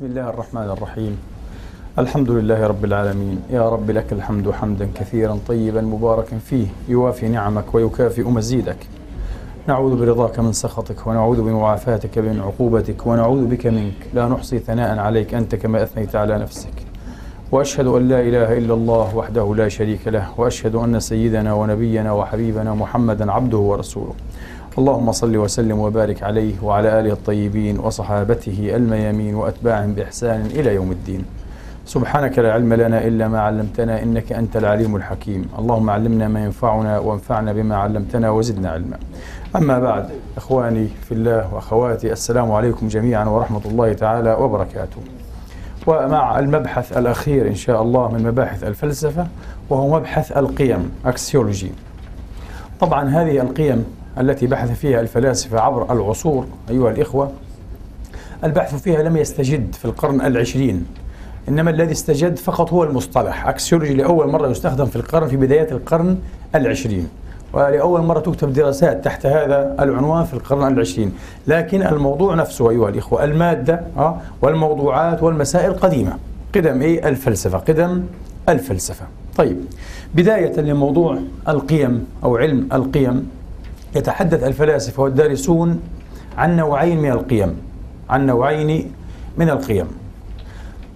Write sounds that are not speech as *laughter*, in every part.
بسم الله الرحمن الرحيم. الحمد لله رب العالمين. يا رب لك الحمد حمدا كثيرا طيبا مباركا فيه. يوافي نعمك ويكافئ مزيدك. نعوذ برضاك من سخطك ونعوذ بمعافاتك من عقوبتك ونعوذ بك منك. لا نحصي ثناء عليك أنت كما أثنيت على نفسك. وأشهد أن لا إله إلا الله وحده لا شريك له. وأشهد أن سيدنا ونبينا وحبيبنا محمدا عبده ورسوله. اللهم صل وسلم وبارك عليه وعلى آله الطيبين وصحابته الميامين وأتباعهم بإحسان إلى يوم الدين. سبحانك لا علم لنا إلا ما علمتنا إنك أنت العليم الحكيم. اللهم علمنا ما ينفعنا وانفعنا بما علمتنا وزدنا علما. أما بعد إخواني في الله وأخواتي السلام عليكم جميعا ورحمة الله تعالى وبركاته. ومع المبحث الأخير إن شاء الله من مباحث الفلسفة وهو مبحث القيم أكسيولوجي طبعا هذه القيم التي بحث فيها الفلاسفة عبر العصور أيها الإخوة. البحث فيها لم يستجد في القرن العشرين إنما الذي استجد فقط هو المصطلح. أكسيولوجي لأول مرة يستخدم في القرن في بدايات القرن العشرين. ولأول مرة تكتب دراسات تحت هذا العنوان في القرن العشرين. لكن الموضوع نفسه أيها الإخوة المادة آه، والموضوعات والمسائل قديمة. قدم إيه؟ الفلسفة. قدم الفلسفة. طيب بداية لموضوع القيم أو علم القيم. يتحدث الفلاسفة والدارسون عن نوعين من القيم عن نوعين من القيم.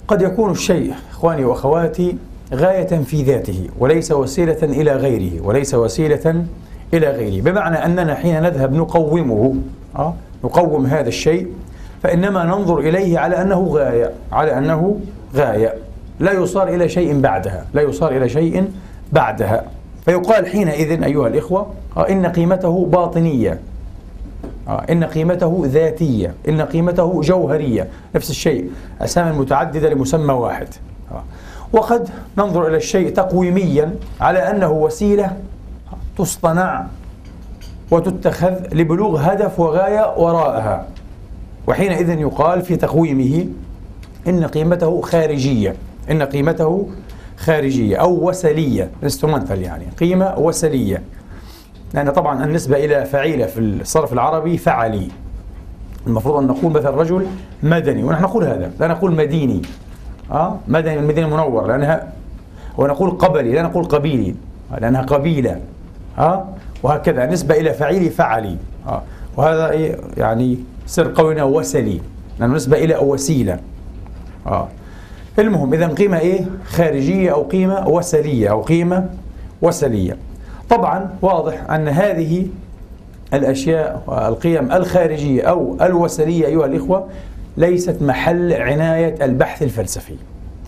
قد يكون الشيء إخواني وأخواتي غاية في ذاته وليس وسيلة إلى غيره وليس وسيلة إلى غيره. بمعنى أننا حين نذهب نقومه أه؟ نقوم هذا الشيء فإنما ننظر إليه على أنه غاية على أنه غاية. لا يصار إلى شيء بعدها لا يصار إلى شيء بعدها. فيقال حينئذ أيها الإخوة آه، إن قيمته باطنية. آه، إن قيمته ذاتية. إن قيمته جوهرية. نفس الشيء. أسامي متعددة لمسمى واحد. آه، وقد ننظر إلى الشيء تقويميا على أنه وسيلة تصطنع وتتخذ لبلوغ هدف وغاية وراءها. وحينئذ يقال في تقويمه إن قيمته خارجية. إن قيمته خارجية أو وسلية. يعني. قيمة وسلية. لأن طبعا النسبة إلى فعيلة في الصرف العربي فعلي المفروض أن نقول مثلا رجل مدني ونحن نقول هذا لا نقول مديني أه؟ مدني المدينة المنورة لأنها ونقول قبلي لا نقول قبيلي لأنها قبيلة أه؟ وهكذا نسبة إلى فعيلي فعلي أه؟ وهذا إيه؟ يعني سر قولنا وسلي لأنه نسبة إلى وسيلة أه؟ المهم إذا قيمة إيه خارجية أو قيمة وسلية أو قيمة وسلية طبعا واضح أن هذه الأشياء والقيم الخارجية أو الوسلية أيها الإخوة ليست محل عناية البحث الفلسفي.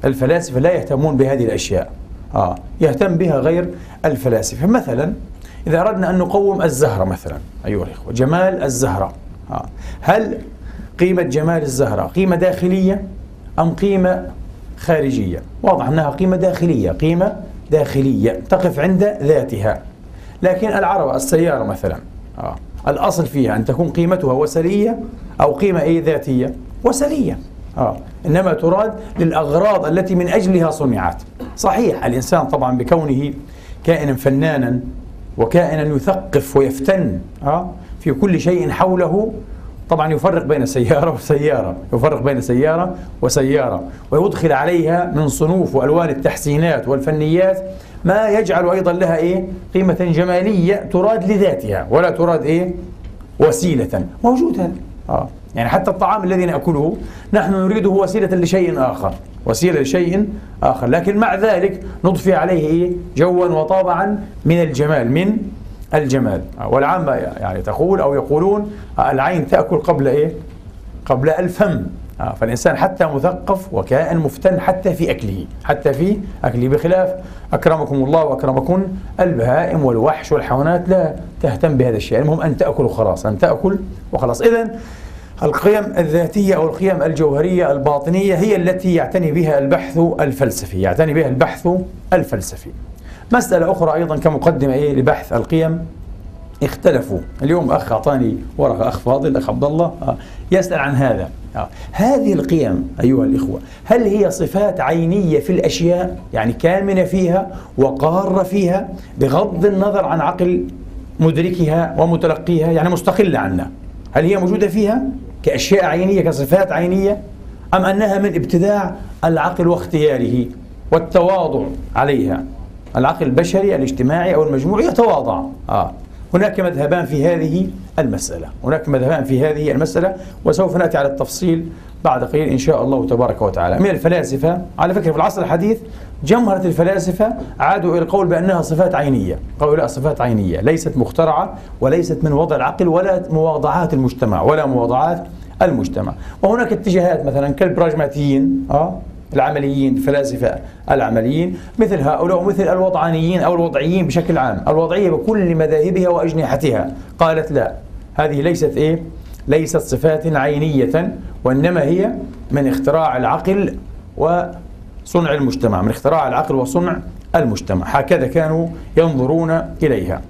الفلاسفة لا يهتمون بهذه الأشياء. آه يهتم بها غير الفلاسفة. مثلا إذا أردنا أن نقوم الزهرة مثلا أيها الإخوة جمال الزهرة. آه هل قيمة جمال الزهرة قيمة داخلية أم قيمة خارجية؟ واضح أنها قيمة داخلية. قيمة داخلية تقف عند ذاتها. لكن العربة السيارة مثلا آه. الأصل فيها أن تكون قيمتها وسلية أو قيمة أي ذاتية وسلية آه. إنما تراد للأغراض التي من أجلها صنعت صحيح الإنسان طبعا بكونه كائنا فنانا وكائنا يثقف ويفتن آه. في كل شيء حوله طبعا يفرق بين سيارة وسيارة يفرق بين سيارة وسيارة ويدخل عليها من صنوف وألوان التحسينات والفنيات ما يجعل أيضا لها إيه؟ قيمة جمالية تراد لذاتها ولا تراد إيه؟ وسيلة موجود هذا آه. يعني حتى الطعام الذي نأكله نحن نريده وسيلة لشيء آخر وسيلة لشيء آخر. لكن مع ذلك نضفي عليه إيه؟ جوا وطابعا من الجمال من الجمال. والعامة يعني تقول أو يقولون العين تأكل قبل إيه؟ قبل الفم. آه، فالإنسان حتى مثقف وكائن مفتن حتى في أكله حتى في أكله بخلاف. أكرمكم الله وأكرمكم البهائم والوحش والحيوانات لا تهتم بهذا الشيء. المهم أن تأكل وخلاص أن تأكل وخلاص. إذا القيم الذاتية أو القيم الجوهرية الباطنية هي التي يعتني بها البحث الفلسفي يعتني بها البحث الفلسفي. مسألة أخرى أيضا كمقدمة إيه لبحث القيم. اختلفوا. اليوم أخ أعطاني ورقة أخ فاضل أخ عبد الله. آه، يسأل عن هذا. هذه القيم أيها الإخوة هل هي صفات عينية في الأشياء؟ يعني كامنة فيها وقارة فيها بغض النظر عن عقل مدركها ومتلقيها يعني مستقلة عنا. هل هي موجودة فيها كأشياء عينية كصفات عينية؟ أم أنها من ابتداع العقل واختياره والتواضع عليها؟ العقل البشري الاجتماعي أو المجموعي يتواضع. آه. هناك مذهبان في هذه المسألة. هناك مذهبان في هذه المسألة وسوف نأتي على التفصيل بعد قليل إن شاء الله تبارك وتعالى. من الفلاسفة على فكرة في العصر الحديث جمهرة الفلاسفة عادوا إلى القول بأنها صفات عينية. قالوا لا صفات عينية. ليست مخترعة وليست من وضع العقل ولا مواضعات المجتمع ولا مواضعات المجتمع. وهناك اتجاهات مثلا كالبراجماتيين آه العمليين الفلاسفة العمليين مثل هؤلاء ومثل الوضعانيين أو الوضعيين بشكل عام. الوضعية بكل مذاهبها وأجنحتها. قالت لا هذه ليست إيه؟ ليست صفات عينية وإنما هي من اختراع العقل وصنع المجتمع من اختراع العقل وصنع المجتمع. هكذا كانوا ينظرون إليها.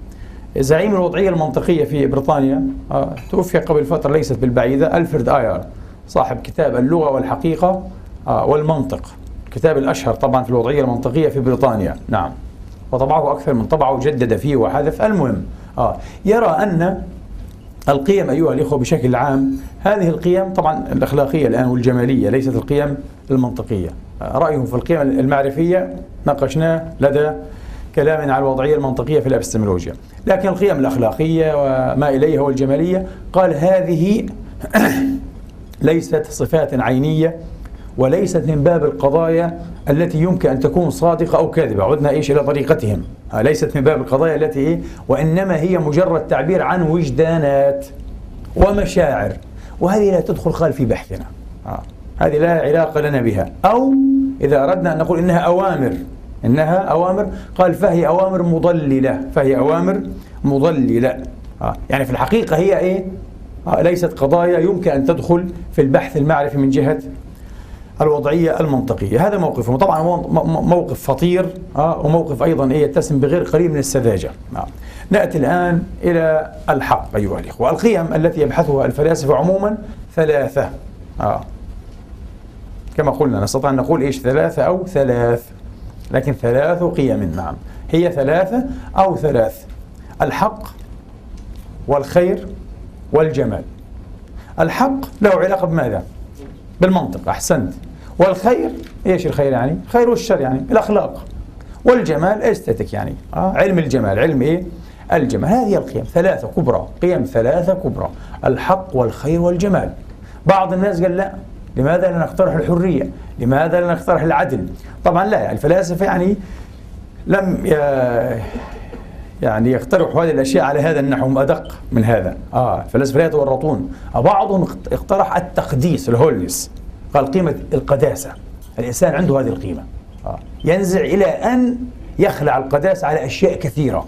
زعيم الوضعية المنطقية في بريطانيا آه، توفي قبل فترة ليست بالبعيدة ألفرد آير صاحب كتاب اللغة والحقيقة والمنطق. الكتاب الأشهر طبعا في الوضعية المنطقية في بريطانيا. نعم. وطبعه أكثر من طبعه وجدد فيه وحذف. المهم آه يرى أن القيم أيها الإخوة بشكل عام هذه القيم طبعا الأخلاقية الآن والجمالية ليست القيم المنطقية. آه، رأيهم في القيم المعرفية ناقشناه لدى كلام على الوضعية المنطقية في الأبستمولوجيا. لكن القيم الأخلاقية وما إليها والجمالية قال هذه *coughs* ليست صفات عينية وليست من باب القضايا التي يمكن أن تكون صادقة أو كاذبة عدنا إيش إلى طريقتهم ليست من باب القضايا التي وإنما هي مجرد تعبير عن وجدانات ومشاعر وهذه لا تدخل خال في بحثنا. هذه لا علاقة لنا بها أو إذا أردنا أن نقول إنها أوامر إنها أوامر قال فهي أوامر مضللة فهي أوامر مضللة. يعني في الحقيقة هي إيه. ليست قضايا يمكن أن تدخل في البحث المعرفي من جهة الوضعية المنطقية. هذا موقفهم. طبعا موقف خطير آه وموقف أيضا إيه يتسم بغير قليل من السذاجة. آه. نأتي الآن إلى الحق أيها الإخوة. القيم التي يبحثها الفلاسفة عموما ثلاثة. آه. كما قلنا نستطيع أن نقول إيش؟ ثلاثة أو ثلاث. لكن ثلاث قيم نعم. هي ثلاثة أو ثلاث. الحق والخير والجمال. الحق له علاقة بماذا؟ بالمنطق. أحسنت. والخير إيش الخير يعني؟ خير والشر يعني الأخلاق والجمال استاتيك يعني. آه علم الجمال علم إيه؟ الجمال. هذه القيم ثلاثة كبرى قيم ثلاثة كبرى الحق والخير والجمال. بعض الناس قال لا لماذا لا نقترح الحرية؟ لماذا لا نقترح العدل؟ طبعا لا الفلاسفة يعني لم يعني يقترحوا هذه الأشياء على هذا النحو أدق من هذا. آه الفلاسفة لا يتورطون. بعضهم اقترح التقديس الهولنس. قال قيمة القداسة. الإنسان عنده هذه القيمة. آه. ينزع إلى أن يخلع القداسة على أشياء كثيرة.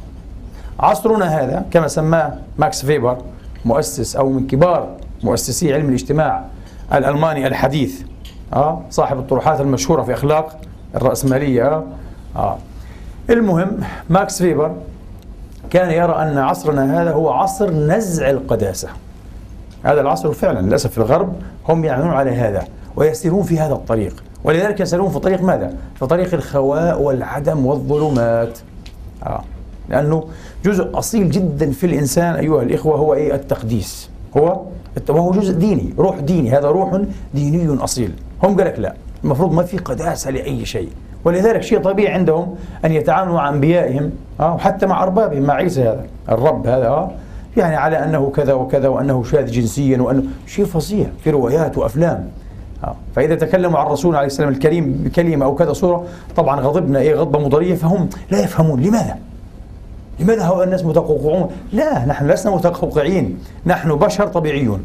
عصرنا هذا كما سماه ماكس فيبر مؤسس أو من كبار مؤسسي علم الاجتماع الألماني الحديث. آه. صاحب الطروحات المشهورة في أخلاق الرأسمالية. آه. آه. المهم ماكس فيبر كان يرى أن عصرنا هذا هو عصر نزع القداسة. هذا العصر فعلا للأسف في الغرب هم يعملون على هذا. ويسيرون في هذا الطريق. ولذلك يسيرون في طريق ماذا؟ في طريق الخواء والعدم والظلمات. آه. لأنه جزء أصيل جدا في الإنسان أيها الإخوة هو إيه؟ التقديس. هو وهو جزء ديني روح ديني. هذا روح ديني أصيل. هم قال لك لا. المفروض ما في قداسة لأي شيء. ولذلك شيء طبيعي عندهم أن يتعاملوا مع أنبيائهم آه وحتى مع أربابهم مع عيسى هذا الرب هذا آه يعني على أنه كذا وكذا وأنه شاذ جنسيا وأنه شيء فظيع في روايات وأفلام. فإذا تكلموا عن الرسول عليه السلام الكريم بكلمة أو كذا صورة طبعا غضبنا إيه غضبة مضرية فهم لا يفهمون. لماذا؟ لماذا هؤلاء الناس متقوقعون؟ لا نحن لسنا متقوقعين. نحن بشر طبيعيون.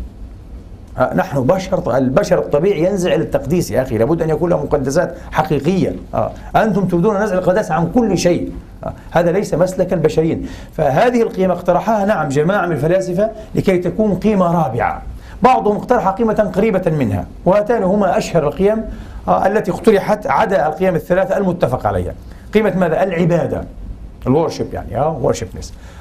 آه نحن بشر البشر الطبيعي ينزع إلى التقديس يا أخي. لابد أن يكون له مقدسات حقيقية. آه. أنتم تريدون نزع القداسه عن كل شيء. آه. هذا ليس مسلك البشريين فهذه القيمة اقترحها نعم جماعة من الفلاسفة لكي تكون قيمة رابعة. بعضهم اقترح قيمة قريبة منها وهاتان هما أشهر القيم آه، التي اقترحت عدا القيم الثلاثة المتفق عليها. قيمة ماذا؟ العبادة. الورشيب يعني آه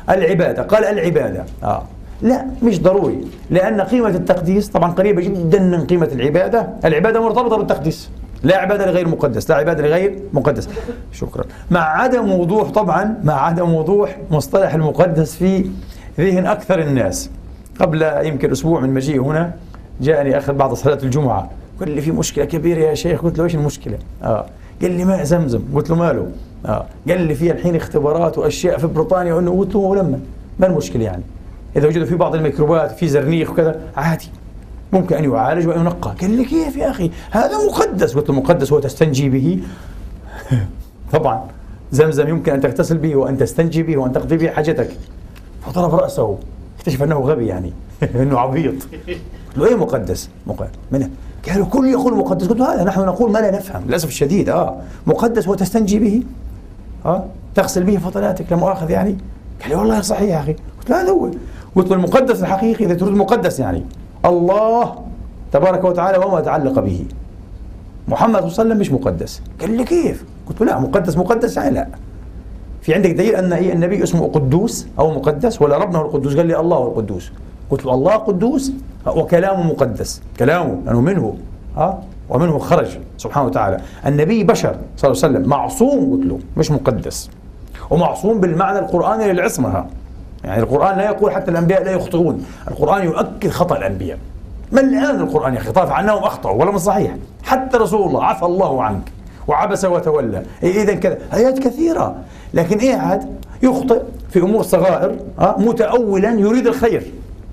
العبادة. قال العبادة. آه. لا مش ضروري. لأن قيمة التقديس طبعا قريبة جدا من قيمة العبادة. العبادة مرتبطة بالتقديس. لا عبادة لغير مقدس لا عبادة لغير مقدس. شكرا. مع عدم وضوح طبعا مع عدم وضوح مصطلح المقدس في ذهن أكثر الناس. قبل يمكن أسبوع من مجيء هنا جاءني أخذ بعد صلاة الجمعة. قال لي في مشكلة كبيرة يا شيخ. قلت له إيش المشكلة؟ آه. قال لي ماء زمزم. قلت له ماله؟ آه. قال لي في الحين اختبارات وأشياء في بريطانيا وإنه قلت له لما ما المشكلة يعني؟ إذا وجدوا في بعض الميكروبات في زرنيخ وكذا عادي. ممكن أن يعالج وأن ينقى. قال لي كيف يا أخي؟ هذا مقدس. قلت له مقدس هو تستنجي به. *laughs* طبعا زمزم يمكن أن تغتسل به وأن تستنجي به وأن تقضي به حاجتك. فضرب رأسه. اكتشف أنه غبي يعني. *laughs* أنه عبيط. قلت له إيه مقدس؟ مقدس قالوا كل يقول مقدس. قلت هذا نحن نقول ما لا نفهم. للأسف الشديد آه. مقدس وتستنجي به. آه. تغسل به فضلاتك لا مؤاخذ يعني. قال لي والله صحيح يا أخي. قلت له هذا هو. قلت له المقدس الحقيقي إذا تريد مقدس يعني. الله تبارك وتعالى وما تعلق به. محمد صلى الله عليه وسلم مش مقدس. قال لي كيف؟ قلت له لا مقدس مقدس يعني لا. في عندك دليل أن النبي اسمه قدوس أو مقدس ولا ربنا هو القدوس؟ قال لي الله هو القدوس. قلت له الله قدوس؟ وكلامه مقدس. كلامه لأنه منه ها؟ ومنه خرج سبحانه وتعالى. النبي بشر صلى الله عليه وسلم. معصوم قلت له مش مقدس. ومعصوم بالمعنى القرآني للعصمة يعني القرآن لا يقول حتى الأنبياء لا يخطئون. القرآن يؤكد خطأ الأنبياء. ما الآن القرآن يا أخي؟ طاف عنهم أخطأوا ولا من صحيح؟ حتى رسول الله عفى الله عنك. وعبس وتولى. إذا كذا. آيات كثيرة. لكن إيه عاد؟ يخطئ في أمور صغائر متأولا يريد الخير.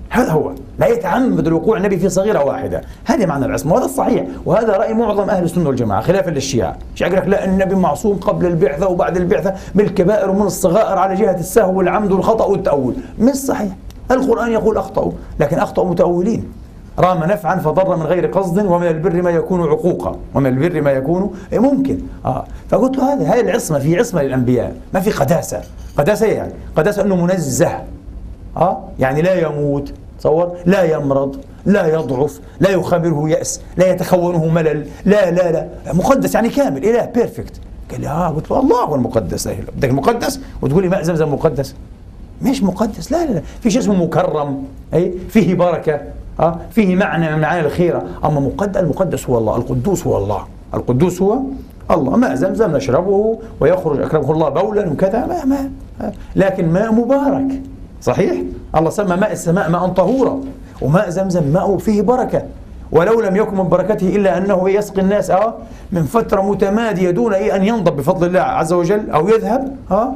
هذا هو. لا يتعمد الوقوع النبي في صغيرة واحدة. هذا معنى العصمة وهذا الصحيح وهذا رأي معظم أهل السنة والجماعة خلافا للشيعة الشيعة يقول لك لا النبي معصوم قبل البعثة وبعد البعثة من الكبائر ومن الصغائر على جهة السهو والعمد والخطأ والتأول. مش صحيح. القرآن يقول أخطأوا لكن أخطأوا متأولين. رام نفعا فضر من غير قصد ومن البر ما يكون عقوقا. ومن البر ما يكون إيه ممكن. آه. فقلت له هذه هذه العصمة في عصمة للأنبياء. ما في قداسة. قداسة يعني؟ قداسة أنه منزه. آه. يعني لا يموت. تصور؟ لا يمرض. لا يضعف. لا يخامره يأس. لا يتخونه ملل. لا لا لا. مقدس يعني كامل. إله بيرفكت قال لي آه. قلت له الله هو المقدس بدك مقدس؟ وتقول لي ماء زمزم مقدس. مش مقدس. لا لا لا. في شيء اسمه مكرم. اي فيه بركة. آه فيه معنى من معاني الخيره أما مقدس المقدس هو الله القدوس هو الله. القدوس هو الله. ماء زمزم نشربه ويخرج أكرمه الله بولا وكذا. ما ما لكن ماء مبارك. صحيح؟ الله سمى ماء السماء ماء طهورا. وماء زمزم ماء فيه بركة. ولو لم يكن من بركته إلا أنه يسقي الناس أه من فترة متمادية دون أي أن ينضب بفضل الله عز وجل أو يذهب أه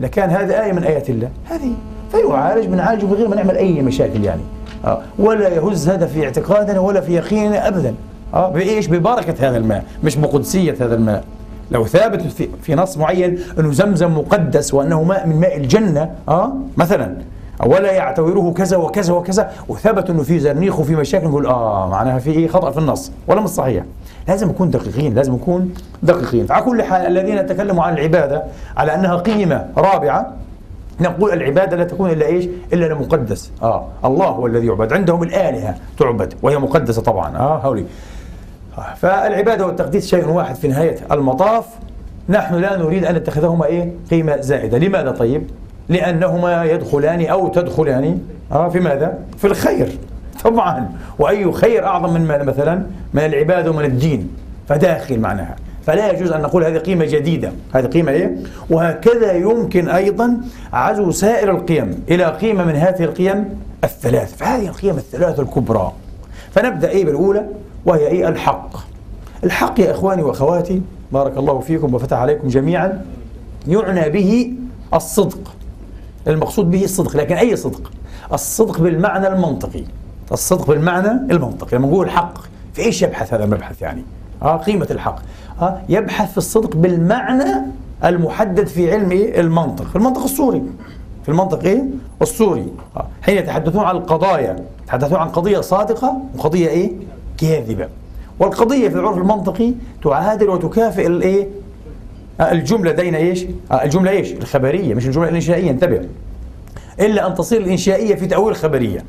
لكان هذا آية من آيات الله. هذه. فيعالج بنعالجه بغير ما نعمل أي مشاكل يعني. أه ولا يهز هذا في اعتقادنا ولا في يقيننا أبدا. أه. بإيش ببركة هذا الماء مش بقدسية هذا الماء. لو ثابت في, في نص معين إنه زمزم مقدس وأنه ماء من ماء الجنة آه. مثلا. ولا يعتبره كذا وكذا وكذا وثبت إنه في زرنيخ وفي مشاكل نقول آه معناها في إيه خطأ في النص. ولا مش صحيح. لازم نكون دقيقين لازم نكون دقيقين. على كل حال الذين تكلموا عن العبادة على أنها قيمة رابعة نقول العبادة لا تكون إلا إيش؟ إلا لمقدس آه. الله هو الذي يعبد. عندهم الآلهة تعبد وهي مقدسة طبعا. آه هولي. فالعبادة والتقديس شيء واحد في نهاية المطاف. نحن لا نريد أن نتخذهما إيه؟ قيمة زائدة. لماذا طيب؟ لأنهما يدخلان أو تدخلان. آه في ماذا؟ في الخير. طبعا. وأي خير أعظم من مثلا من العبادة ومن الدين. فداخل معناها. فلا يجوز أن نقول هذه قيمة جديدة. هذه قيمة إيه؟ وهكذا يمكن أيضا عزو سائر القيم إلى قيمة من هذه القيم الثلاث. فهذه القيم الثلاث الكبرى. فنبدأ إيه بالأولى؟ وهي إيه؟ الحق. الحق يا إخواني وأخواتي بارك الله فيكم وفتح عليكم جميعا يعنى به الصدق. المقصود به الصدق لكن أي صدق؟ الصدق بالمعنى المنطقي. الصدق بالمعنى المنطقي. لما نقول الحق في إيش يبحث هذا المبحث يعني؟ آه قيمة الحق. يبحث في الصدق بالمعنى المحدد في علم؟ المنطق. في المنطق الصوري في المنطق إيه؟ الصوري آه. حين يتحدثون عن القضايا يتحدثون عن قضية صادقة وقضية إيه؟ كاذبة. والقضية في العرف المنطقي تعادل وتكافئ الايه الجملة دين إيش؟ الجملة إيش؟ الخبرية مش الجملة الإنشائية. انتبه. إلا أن تصير الإنشائية في تأويل الخبرية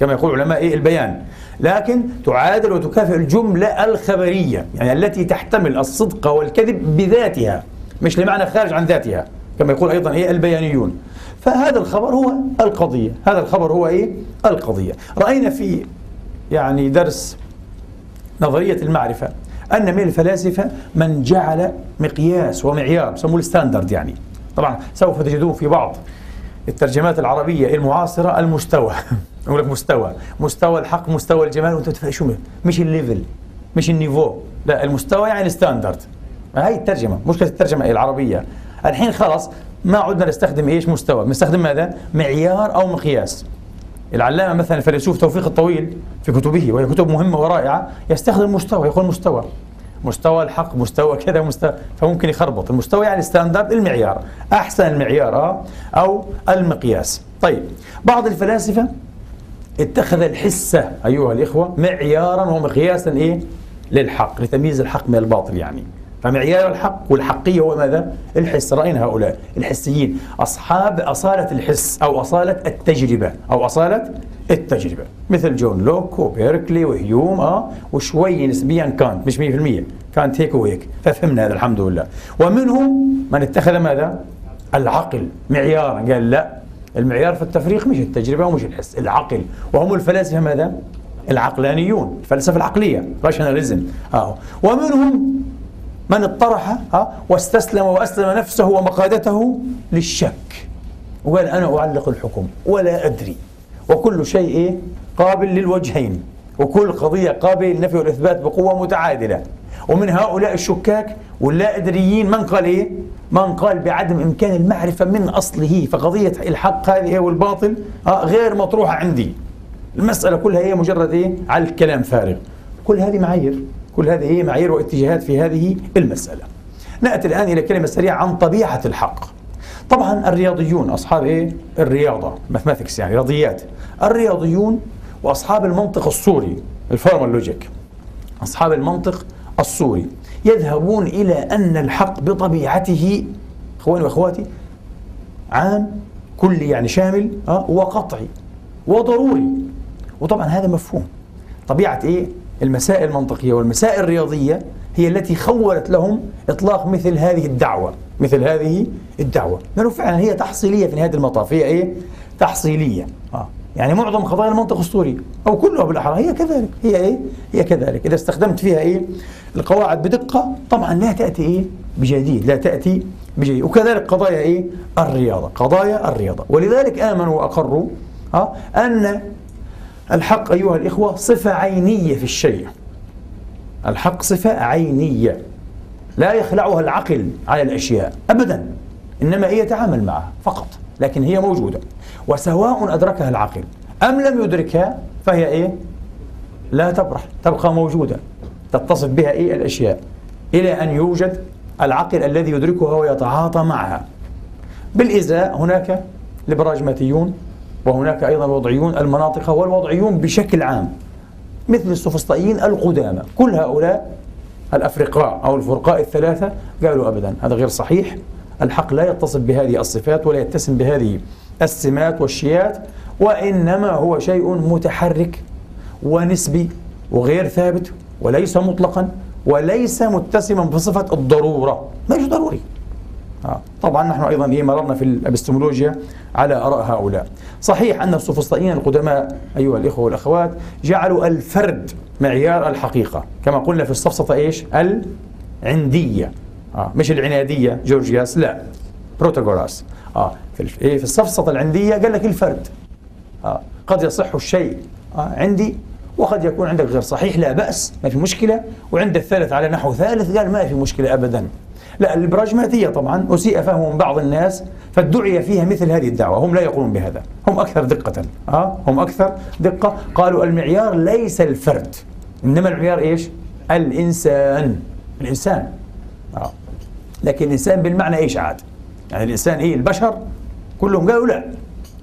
كما يقول علماء إيه؟ البيان. لكن تعادل وتكافئ الجملة الخبرية يعني التي تحتمل الصدق والكذب بذاتها مش لمعنى خارج عن ذاتها كما يقول أيضا إيه البيانيون. فهذا الخبر هو القضية هذا الخبر هو إيه؟ القضية. رأينا في يعني درس نظرية المعرفة أن من الفلاسفة من جعل مقياس ومعيار سموه ال standard يعني. طبعا سوف تجدون في بعض الترجمات العربية المعاصرة المستوى. *laughs* يقول لك مستوى. مستوى الحق مستوى الجمال وأنت تفهم شو مش ال level مش ال niveau لا المستوى يعني ال standard. هاي الترجمة مشكله الترجمة العربية. الحين خلاص ما عدنا نستخدم إيش؟ مستوى. بنستخدم ماذا؟ معيار أو مقياس. العلامة مثلا الفيلسوف توفيق الطويل في كتبه وهي كتب مهمة ورائعة يستخدم مستوى يقول مستوى. مستوى الحق مستوى كذا مستوى. فممكن يخربط. المستوى يعني ستاندرد المعيار. أحسن المعيار آه، أو المقياس. طيب بعض الفلاسفة اتخذ الحس أيها الإخوة معيارا ومقياسا إيه؟ للحق لتمييز الحق من الباطل يعني. فمعيار الحق والحقية هو ماذا؟ الحس. رأينا هؤلاء الحسيين. أصحاب أصالة الحس أو أصالة التجربة أو أصالة التجربة. مثل جون لوك وبيركلي وهيوم آه وشوي نسبيا كانت مش 100% كانت هيك وهيك. ففهمنا هذا الحمد لله. ومنهم من اتخذ ماذا؟ العقل معيارا. قال لا المعيار في التفريق مش التجربة ومش الحس العقل وهم الفلاسفة ماذا؟ العقلانيون الفلسفة العقلية راشناليزم آه. ومنهم من اطرح ها واستسلم وأسلم نفسه ومقادته للشك وقال أنا أعلق الحكم ولا أدري وكل شيء إيه؟ قابل للوجهين وكل قضية قابلة للنفي والإثبات بقوة متعادلة ومن هؤلاء الشكاك واللا أدريين من قال إيه؟ من قال بعدم إمكان المعرفة من أصله فقضية الحق هذه والباطل. غير مطروحة عندي. المسألة كلها هي مجرد إيه؟ على الكلام فارغ. كل هذه معايير. كل هذه هي معايير واتجاهات في هذه المسألة. نأتي الآن إلى كلمة سريعة عن طبيعة الحق. طبعا الرياضيون أصحاب إيه؟ الرياضة mathematics يعني رياضيات. الرياضيون وأصحاب المنطق الصوري ال formal logic. أصحاب المنطق الصوري يذهبون إلى أن الحق بطبيعته إخواني وأخواتي عام كلي يعني شامل وقطعي وضروري وطبعا هذا مفهوم طبيعة إيه؟ المسائل المنطقية والمسائل الرياضية هي التي خولت لهم إطلاق مثل هذه الدعوة مثل هذه الدعوة لأنه فعلا هي تحصيلية في نهاية المطاف هي إيه؟ تحصيلية. يعني معظم قضايا المنطق السوري أو كلها بالأحرى هي كذلك هي إيه؟ هي كذلك إذا استخدمت فيها إيه؟ القواعد بدقة طبعا لا تأتي إيه؟ بجديد لا تأتي بجديد وكذلك قضايا إيه؟ الرياضة قضايا الرياضة ولذلك آمنوا وأقروا آه أن الحق أيها الإخوة صفة عينية في الشيء الحق صفة عينية لا يخلعها العقل على الأشياء أبدا إنما هي يتعامل معها فقط لكن هي موجودة. وسواء أدركها العقل أم لم يدركها فهي إيه؟ لا تبرح تبقى موجودة تتصف بها إيه؟ الأشياء. إلى أن يوجد العقل الذي يدركها ويتعاطى معها. بالإزاء هناك البراجماتيون وهناك أيضا وضعيون المناطق والوضعيون بشكل عام مثل السوفسطائيين القدامى. كل هؤلاء الأفرقاء أو الفرقاء الثلاثة قالوا أبدا هذا غير صحيح. الحق لا يتصف بهذه الصفات ولا يتسم بهذه السمات والشيات وإنما هو شيء متحرك ونسبي وغير ثابت وليس مطلقا وليس متسما بصفة الضرورة مش ضروري آه. طبعا نحن أيضا إيه مررنا في الإبستمولوجيا على آراء هؤلاء. صحيح أن السوفسطائيين القدماء أيها الإخوة والأخوات جعلوا الفرد معيار الحقيقة، كما قلنا في السفسطه إيش؟ العندية. آه. مش العنادية جورجياس لا. بروتاغوراس. آه. في إيه في السفسطه العندية قال لك الفرد. آه. قد يصح الشيء آه. عندي وقد يكون عندك غير صحيح لا بأس ما في مشكلة. وعند الثالث على نحو ثالث قال ما في مشكلة أبدا. لا البراجماتية طبعا أسيء فهمهم بعض الناس فادعي فيها مثل هذه الدعوة. هم لا يقولون بهذا. هم أكثر دقة. آه. هم أكثر دقة. قالوا المعيار ليس الفرد إنما المعيار إيش؟ الإنسان. الإنسان. آه. لكن الإنسان بالمعنى إيش عاد؟ يعني الإنسان إيه البشر كلهم قالوا لا.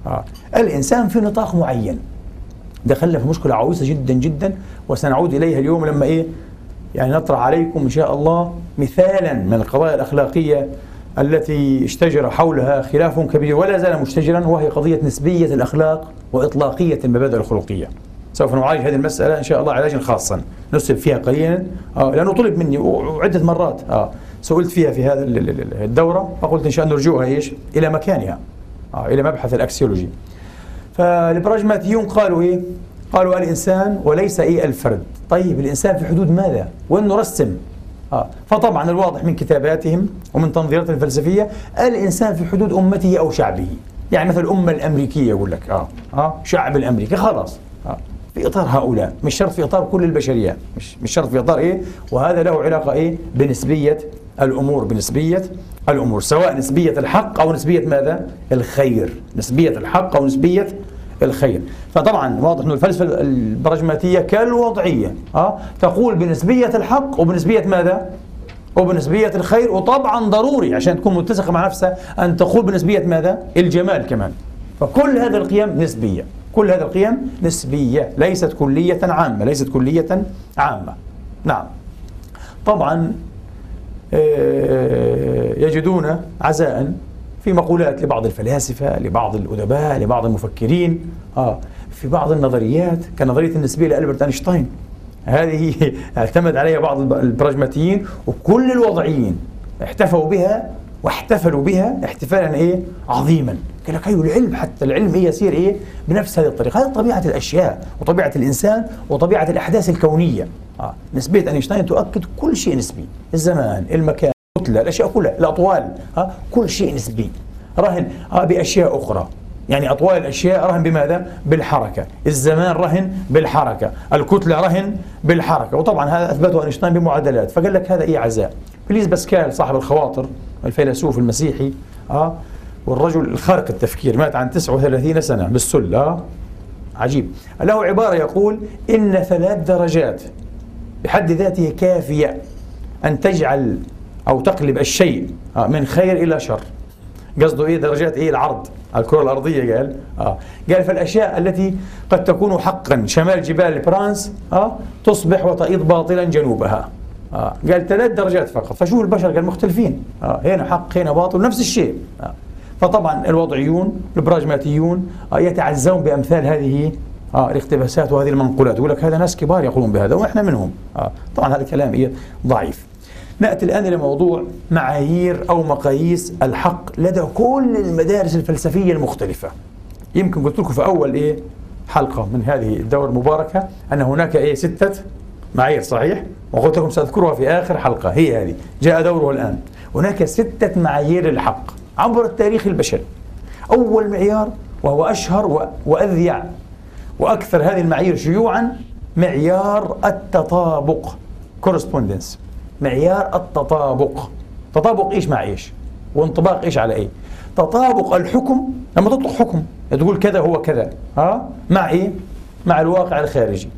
آه. الإنسان في نطاق معين. دخلنا في مشكلة عويصة جدا جدا وسنعود إليها اليوم لما إيه؟ يعني نطرح عليكم إن شاء الله مثالا من القضايا الأخلاقية التي اشتجر حولها خلاف كبير ولا زال مشتجرا وهي قضية نسبية الأخلاق وإطلاقية المبادئ الخلقية. سوف نعالج هذه المسألة إن شاء الله علاجا خاصا. نسب فيها قليلا. آه لأنه طلب مني وعدة مرات. آه سئلت فيها في هذا الدورة فقلت إن شاء الله نرجوها إيش؟ إلى مكانها. آه إلى مبحث ال axiology. فالبراجماتيون قالوا إيه؟ قالوا الإنسان وليس إيه الفرد. طيب الإنسان في حدود ماذا؟ وين نرسم؟ آه. فطبعا الواضح من كتاباتهم ومن تنظيراتهم الفلسفية الإنسان في حدود أمته أو شعبه. يعني مثل الأمة الأمريكية يقول لك. آه آه شعب الأمريكي خلاص. آه. في إطار هؤلاء مش شرط في إطار كل البشرية مش مش شرط في إطار إيه؟ وهذا له علاقة إيه؟ بنسبية الأمور بنسبية الأمور سواء نسبية الحق أو نسبية ماذا؟ الخير نسبية الحق أو نسبية الخير. فطبعا واضح أن الفلسفة البراجماتية كالوضعية أه؟ تقول بنسبية الحق وبنسبية ماذا؟ وبنسبية الخير وطبعا ضروري عشان تكون متسقة مع نفسها أن تقول بنسبية ماذا؟ الجمال كمان. فكل هذه القيم نسبية. كل هذه القيم نسبية ليست كلية عامة ليست كلية عامة. نعم. طبعا آه، يجدون عزاء في مقولات لبعض الفلاسفة لبعض الأدباء لبعض المفكرين آه في بعض النظريات كنظرية النسبية لألبرت أينشتاين. هذه *laughs* اعتمد عليها بعض البراجماتيين وكل الوضعيين. احتفوا بها واحتفلوا بها احتفالا إيه؟ عظيما. قال لك أيوه العلم حتى العلم هي يصير إيه؟ بنفس هذه الطريقة. هذه طبيعة الأشياء وطبيعة الإنسان وطبيعة الأحداث الكونية. آه. نسبية أينشتاين تؤكد كل شيء نسبي. الزمان المكان الكتله الأشياء كلها الأطوال آه. كل شيء نسبي. رهن آه بأشياء أخرى. يعني أطوال الأشياء رهن بماذا؟ بالحركة. الزمان رهن بالحركة. الكتلة رهن بالحركة. وطبعا هذا أثبته أينشتاين بمعادلات. فقال لك هذا إيه عزاء؟ بليز باسكال صاحب الخواطر الفيلسوف المسيحي آه والرجل الخارق التفكير مات عن 39 سنة بالسل آه عجيب. له عبارة يقول إن ثلاث درجات بحد ذاته كافية أن تجعل أو تقلب الشيء من خير إلى شر. قصده إيه؟ درجات إيه؟ العرض. الكرة الأرضية قال. آه. قال فالأشياء التي قد تكون حقا شمال جبال برانس آه تصبح وتأيض باطلا جنوبها. آه. قال ثلاث درجات فقط. فشوف البشر قال مختلفين. آه. هنا حق هنا باطل نفس الشيء. آه. فطبعا الوضعيون البراجماتيون آه يتعزون بأمثال هذه آه الاقتباسات وهذه المنقولات. يقول لك هذا ناس كبار يقولون بهذا وإحنا منهم. آه طبعا هذا كلام إيه؟ ضعيف. نأتي الآن إلى موضوع معايير أو مقاييس الحق لدى كل المدارس الفلسفية المختلفة. يمكن قلت لكم في أول إيه؟ حلقة من هذه الدورة المباركة أن هناك إيه؟ ستة معايير صحيح؟ وقلت لكم سأذكرها في آخر حلقة هي هذه. جاء دوره الآن. هناك ستة معايير الحق عبر التاريخ البشري. أول معيار وهو أشهر وأذيع. وأكثر هذه المعايير شيوعا معيار التطابق. كورسبوندنس معيار التطابق. تطابق إيش مع إيش؟ وانطباق إيش على إيه؟ تطابق الحكم. لما تطلق حكم تقول كذا هو كذا. ها؟ مع إيه؟ مع الواقع الخارجي.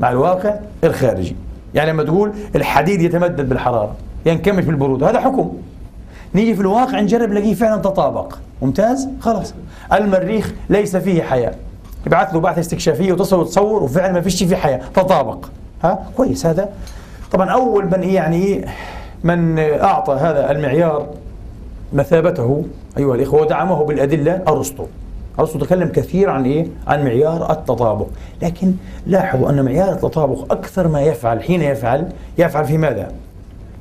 مع الواقع الخارجي. يعني لما تقول الحديد يتمدد بالحرارة ينكمش بالبروده هذا حكم. نيجي في الواقع نجرب نلاقيه فعلا تطابق. ممتاز؟ خلاص. المريخ ليس فيه حياة. يبعث له بعثة استكشافية وتصور تصور وفعلا ما فيش فيه حياة. تطابق. ها؟ كويس. هذا طبعا أول من يعني من أعطى هذا المعيار مثابته أيها الإخوة ودعمه بالأدلة أرسطو. أرسطو تكلم كثير عن إيه؟ عن معيار التطابق. لكن لاحظوا أن معيار التطابق أكثر ما يفعل حين يفعل يفعل في ماذا؟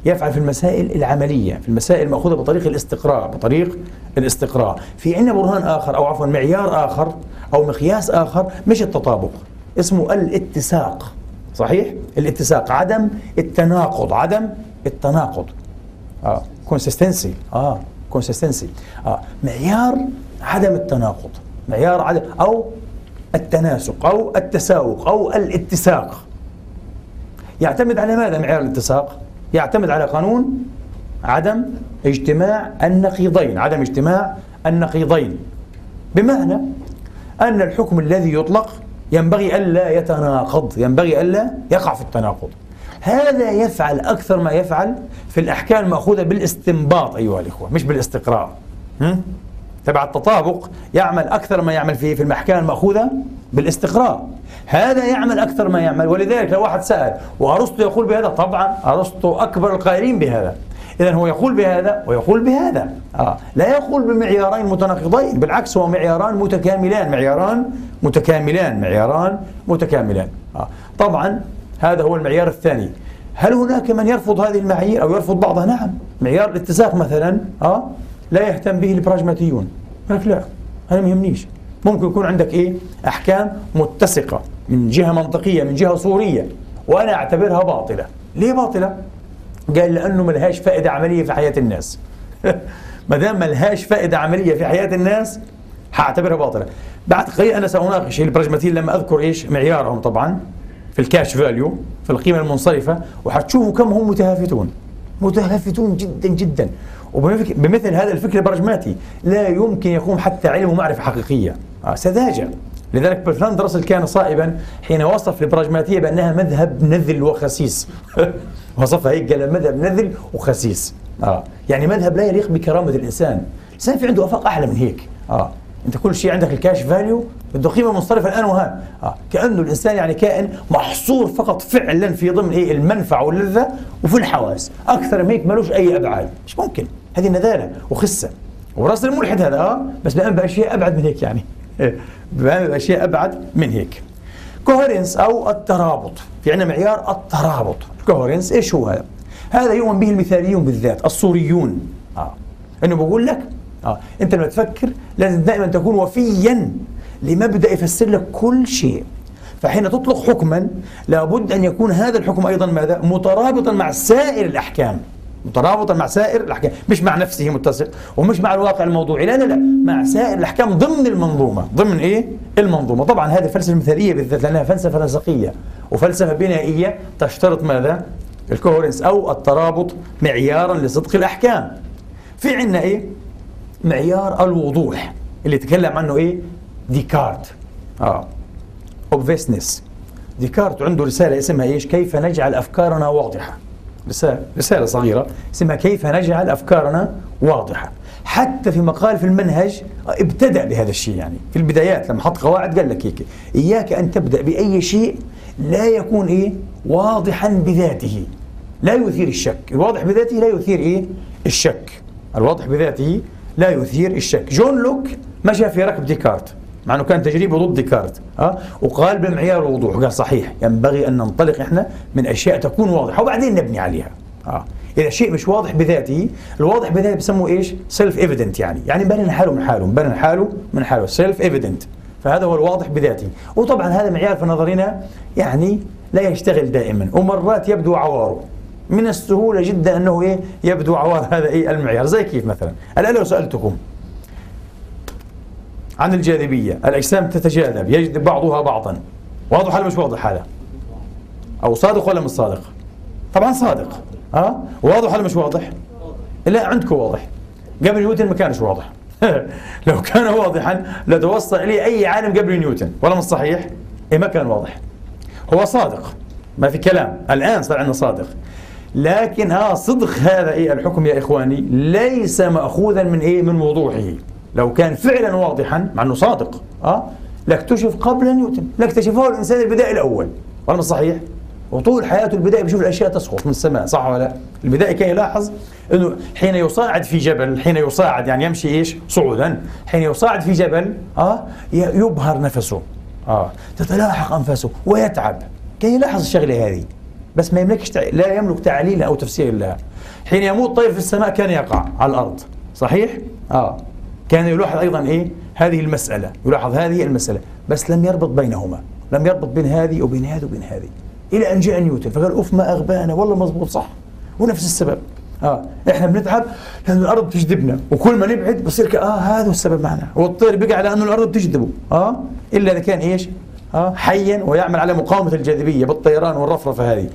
يفعل في المسائل العملية في المسائل المأخوذة بطريق الاستقراء بطريق الاستقراء. في عندنا برهان آخر أو عفوا معيار آخر أو مقياس آخر مش التطابق. اسمه الاتساق. صحيح؟ الاتساق. عدم التناقض عدم التناقض. آه. consistency آه. consistency آه. معيار عدم التناقض. معيار عدم أو التناسق أو التساوق أو الاتساق. يعتمد على ماذا معيار الاتساق؟ يعتمد على قانون عدم اجتماع النقيضين عدم اجتماع النقيضين. بمعنى أن الحكم الذي يطلق ينبغي ألا يتناقض ينبغي ألا يقع في التناقض. هذا يفعل أكثر ما يفعل في الأحكام المأخوذة بالاستنباط أيها الإخوة مش بالاستقراء تبع التطابق يعمل أكثر ما يعمل فيه في المحكمة المأخوذة بالاستقراء هذا يعمل أكثر ما يعمل. ولذلك لو واحد سأل وأرسطو يقول بهذا؟ طبعا أرسطو أكبر القائلين بهذا. إذا هو يقول بهذا ويقول بهذا. آه. لا يقول بمعيارين متناقضين بالعكس هو معياران متكاملان. معياران متكاملان. معياران متكاملان. آه. طبعا هذا هو المعيار الثاني. هل هناك من يرفض هذه المعايير أو يرفض بعضها؟ نعم. معيار الاتساق مثلا آه لا يهتم به البراجماتيون. لك لا أنا ما يهمنيش. ممكن يكون عندك إيه؟ أحكام متسقة. من جهة منطقية من جهة صورية وأنا أعتبرها باطلة. ليه باطلة؟ قال لأنه ما لهاش فائدة عملية في حياة الناس. *laughs* ما دام ما لهاش فائدة عملية في حياة الناس حأعتبرها باطلة. بعد قليل أنا سأناقش البراجماتيين لما أذكر إيش معيارهم طبعا في ال cash value في القيمة المنصرفة وحتشوفوا كم هم متهافتون. متهافتون جدا جدا. وبمثل هذا الفكر البراجماتي لا يمكن يقوم حتى علم ومعرفه حقيقية. آه سذاجة. لذلك برتراند راسل كان صائبا حين وصف البراجماتيه بأنها مذهب نذل وخسيس. *laughs* وصفها هيك قال مذهب نذل وخسيس. آه. يعني مذهب لا يليق بكرامة الإنسان. الإنسان في عنده آفاق أحلى من هيك. آه. أنت كل شيء عندك ال cash value بده قيمة منصرفة الآن وهان. آه. كأنه الإنسان يعني كائن محصور فقط فعلا في ضمن إيه؟ المنفعة واللذة وفي الحواس. أكثر من هيك ملوش أي أبعاد. مش ممكن. هذه نذاله وخسة. وراسل الملحد هذا آه. بس بيعمل باشياء أبعد من هيك يعني. *laughs* بيعمل باشياء أبعد من هيك. coherence أو الترابط. في عندنا معيار الترابط. كوهرنس إيش هو؟ هذا هذا يؤمن به المثاليون بالذات الصوريون. آه. انه بقول لك آه أنت لما تفكر لازم دائما تكون وفيا لمبدأ يفسر لك كل شيء. فحين تطلق حكما لابد أن يكون هذا الحكم أيضا ماذا؟ مترابطا مع سائر الأحكام. مترابطا مع سائر الأحكام مش مع نفسه متسق ومش مع الواقع الموضوعي لا لا لا مع سائر الأحكام ضمن المنظومة. ضمن إيه؟ المنظومة. طبعا هذه الفلسفه المثاليه بالذات لأنها فلسفة نسقيه وفلسفة بنائية تشترط ماذا؟ ال coherence أو الترابط معيارا لصدق الأحكام. في عندنا إيه؟ معيار الوضوح اللي تكلم عنه إيه؟ ديكارت. آه. obviousness ديكارت عنده رسالة اسمها إيش؟ كيف نجعل أفكارنا واضحة. رسالة, رسالة صغيرة اسمها كيف نجعل أفكارنا واضحة. حتى في مقال في المنهج ابتدأ بهذا الشيء يعني. في البدايات لما حط قواعد قال لك هيك إياك أن تبدأ بأي شيء لا يكون إيه؟ واضحا بذاته. لا يثير الشك. الواضح بذاته لا يثير إيه؟ الشك. الواضح بذاته لا يثير الشك. جون لوك مشى في ركب ديكارت. مع إنه كان تجريبي ضد ديكارت ها؟ وقال بمعيار الوضوح قال صحيح ينبغي أن ننطلق إحنا من أشياء تكون واضحة وبعدين نبني عليها آه إذا شيء مش واضح بذاته الواضح بذاته بسموه إيش؟ self-evident يعني يعني بنى حاله من حاله بنى حاله من حاله self-evident فهذا هو الواضح بذاته. وطبعا هذا معيار في نظرنا يعني لا يشتغل دائما ومرات يبدو عواره. من السهولة جدا أنه إيه؟ يبدو عوار هذا إيه؟ المعيار. زي كيف مثلا؟ الآن لو سألتكم عن الجاذبية. الأجسام تتجاذب يجذب بعضها بعضا. واضح ولا مش واضح هذا؟ أو صادق ولا مش صادق؟ طبعا صادق. ها؟ واضح ولا مش واضح؟ لا عندكم واضح. قبل نيوتن ما كانش واضح. *laughs* لو كان واضحا لتوصل إليه أي عالم قبل نيوتن. ولا مش صحيح؟ إيه ما كان واضح. هو صادق. ما في كلام. الآن صار عندنا صادق. لكن ها صدق هذا إيه الحكم يا إخواني؟ ليس مأخوذا من إيه؟ من وضوحه. لو كان فعلا واضحا مع إنه صادق آه لاكتشف قبل نيوتن لاكتشفه الإنسان البدائي الأول ولا صحيح؟ وطول حياته البدائي بيشوف الأشياء تسقط من السماء صح ولا لا؟ البدائي كان يلاحظ إنه حين يصاعد في جبل حين يصاعد يعني يمشي إيش؟ صعودا حين يصاعد في جبل آه يبهر نفسه آه تتلاحق أنفاسه ويتعب كان يلاحظ الشغلة هذه بس ما يملكش. لا يملك تعليل أو تفسير لها حين يموت طير في السماء كان يقع على الأرض صحيح؟ آه كان يلاحظ أيضا إيه؟ هذه المسألة يلاحظ هذه المسألة بس لم يربط بينهما لم يربط بين هذه وبين هذه وبين هذه إلى أن جاء نيوتن فقال أوف ما أغبانا والله مضبوط صح ونفس السبب. آه إحنا بنتعب لأنه الأرض بتجذبنا وكل ما نبعد بصير آه هذا السبب معنا والطير بقع لأنه الأرض بتجذبه آه إلا إذا كان إيش؟ آه حيا ويعمل على مقاومة الجاذبية بالطيران والرفرفة هذه.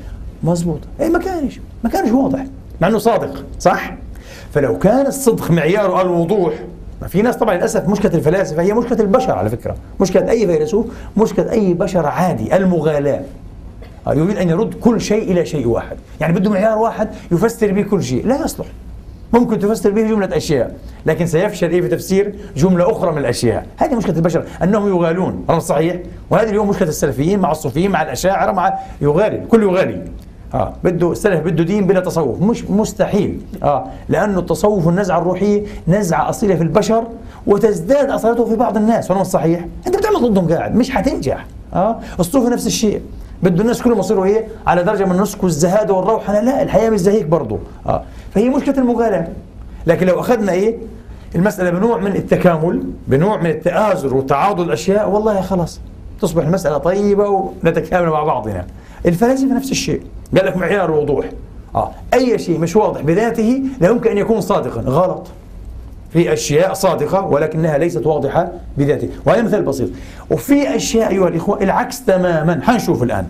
مزبوط اي ما كانش ما كانش واضح مع إنه صادق صح؟ فلو كان الصدق معياره الوضوح في ناس طبعا للأسف مشكلة الفلاسفه هي مشكلة البشر على فكرة. مشكلة أي فيلسوف مشكلة أي بشر عادي المغالاة. آه، يريد أن يرد كل شيء إلى شيء واحد. يعني بده معيار واحد يفسر به كل شيء. لا يصلح. ممكن تفسر به جملة أشياء لكن سيفشل إيه في تفسير جملة أخرى من الأشياء. هذه مشكلة البشر أنهم يغالون. هذا صحيح؟ وهذه اليوم مشكلة السلفيين مع الصوفيين مع الأشاعرة مع يغالي كل يغالي. آه. بده السلف بده دين بلا تصوف. مش مستحيل. آه. لأنه التصوف والنزعة الروحية نزعة أصيلة في البشر وتزداد اصالته في بعض الناس. ولا صحيح؟ أنت بتعمل ضدهم قاعد. مش حتنجح. آه. الصوفي نفس الشيء. بده الناس كلهم يصيروا إيه على درجة من النسك والزهاد والروحه لا الحياة مش زي هيك برضه آه. فهي مشكلة المغالاه لكن لو أخذنا إيه؟ المسألة بنوع من التكامل بنوع من التآزر وتعاضد الأشياء والله خلاص. تصبح المسألة طيبة ونتكامل مع بعضنا. الفلاسفة نفس الشيء. قال لك معيار الوضوح آه. أي شيء مش واضح بذاته لا يمكن أن يكون صادقا. غلط. في أشياء صادقة ولكنها ليست واضحة بذاتها وهذا مثال بسيط. وفي أشياء أيها الإخوة العكس تماما. حنشوف الآن.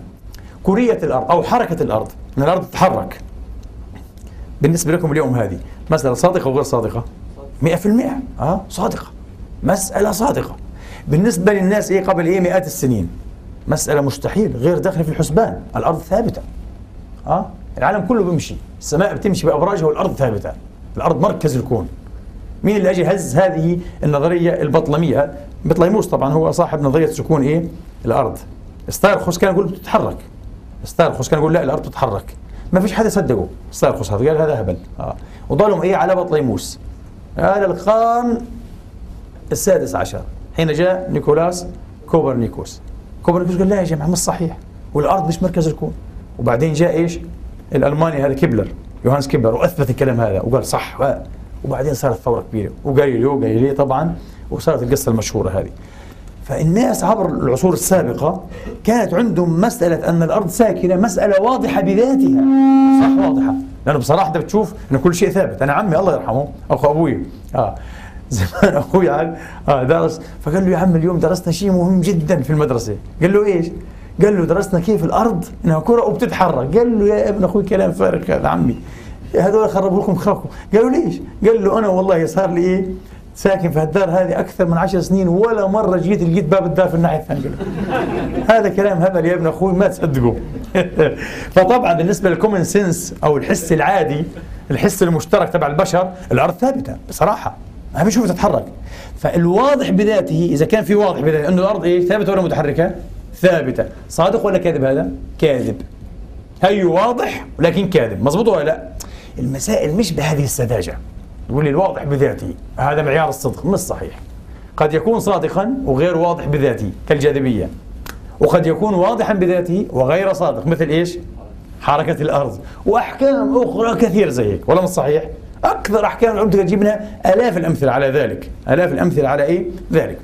كرية الأرض أو حركة الأرض. أن الأرض تتحرك. بالنسبة لكم اليوم هذه. مسألة صادقة وغير صادقة؟ مئة في المئة. آه. صادقة. مسألة صادقة. بالنسبة للناس إيه قبل إيه مئات السنين؟ مسألة مستحيل. غير داخل في الحسبان. الأرض ثابتة. آه؟ العالم كله بيمشي. السماء بتمشي بأبراجها والأرض ثابتة. الأرض مركز الكون. مين اللي أجي هز هذه النظرية البطلمية؟ بطليموس طبعا هو صاحب نظرية سكون إيه؟ الأرض. ستايرخوس كان يقول بتتحرك أرستارخوس كان يقول لا الأرض بتتحرك ما فيش حدا صدقه. أرستارخوس هذا قال هذا هبل. آه. وضلهم إيه؟ على بطليموس. هذا القرن السادس عشر. حين جاء نيكولاس كوبرنيكوس. كوبرنيكوس قال لا يا جماعة مش صحيح. والأرض مش مركز الكون. وبعدين جاء إيش؟ الألماني هذا كيبلر يوهانس كيبلر وأثبت الكلام هذا وقال صح وبعدين صارت ثورة كبيرة وغاليليو غاليلي طبعا وصارت القصة المشهورة هذه. فالناس عبر العصور السابقة كانت عندهم مسألة أن الأرض ساكنة مسألة واضحة بذاتها. صح واضحة. لأنه بصراحة أنت بتشوف أن كل شيء ثابت. أنا عمي الله يرحمه أخو أبوي. آه. *laughs* زمان أخوي آه درس. فقال له يا عم اليوم درسنا شيء مهم جدا في المدرسة. قال له إيش؟ قال له درسنا كيف الأرض؟ إنها كرة وبتتحرك. قال له يا ابن أخوي كلام فارغ هذا عمي. هذول خربوا لكم خاكم قالوا ليش؟ قال له أنا والله صار لي إيه؟ ساكن في الدار هذه أكثر من عشر سنين ولا مرة جيت لقيت باب الدار في الناحية الثانية. هذا كلام هبل يا ابن أخوي ما تصدقوا. *laughs* فطبعا بالنسبة للكومن سنس أو الحس العادي الحس المشترك تبع البشر الأرض ثابتة بصراحة. ما بنشوف تتحرك. فالواضح بذاته إذا كان في واضح بذاته أنه الأرض إيه؟ ثابتة ولا متحركة؟ ثابتة. صادق ولا كاذب هذا؟ كاذب. هي واضح ولكن كاذب. مضبوط ولا لا؟ المسائل مش بهذه السذاجة. يقول لي الواضح بذاته. هذا معيار الصدق مش صحيح. قد يكون صادقا وغير واضح بذاته كالجاذبية. وقد يكون واضحا بذاته وغير صادق. مثل إيش؟ حركة الأرض. وأحكام أخرى كثير زي هيك. ولا مش صحيح؟ أكثر أحكام العلوم تجيب منها آلاف الأمثلة على ذلك. آلاف الأمثلة على إيه؟ ذلك.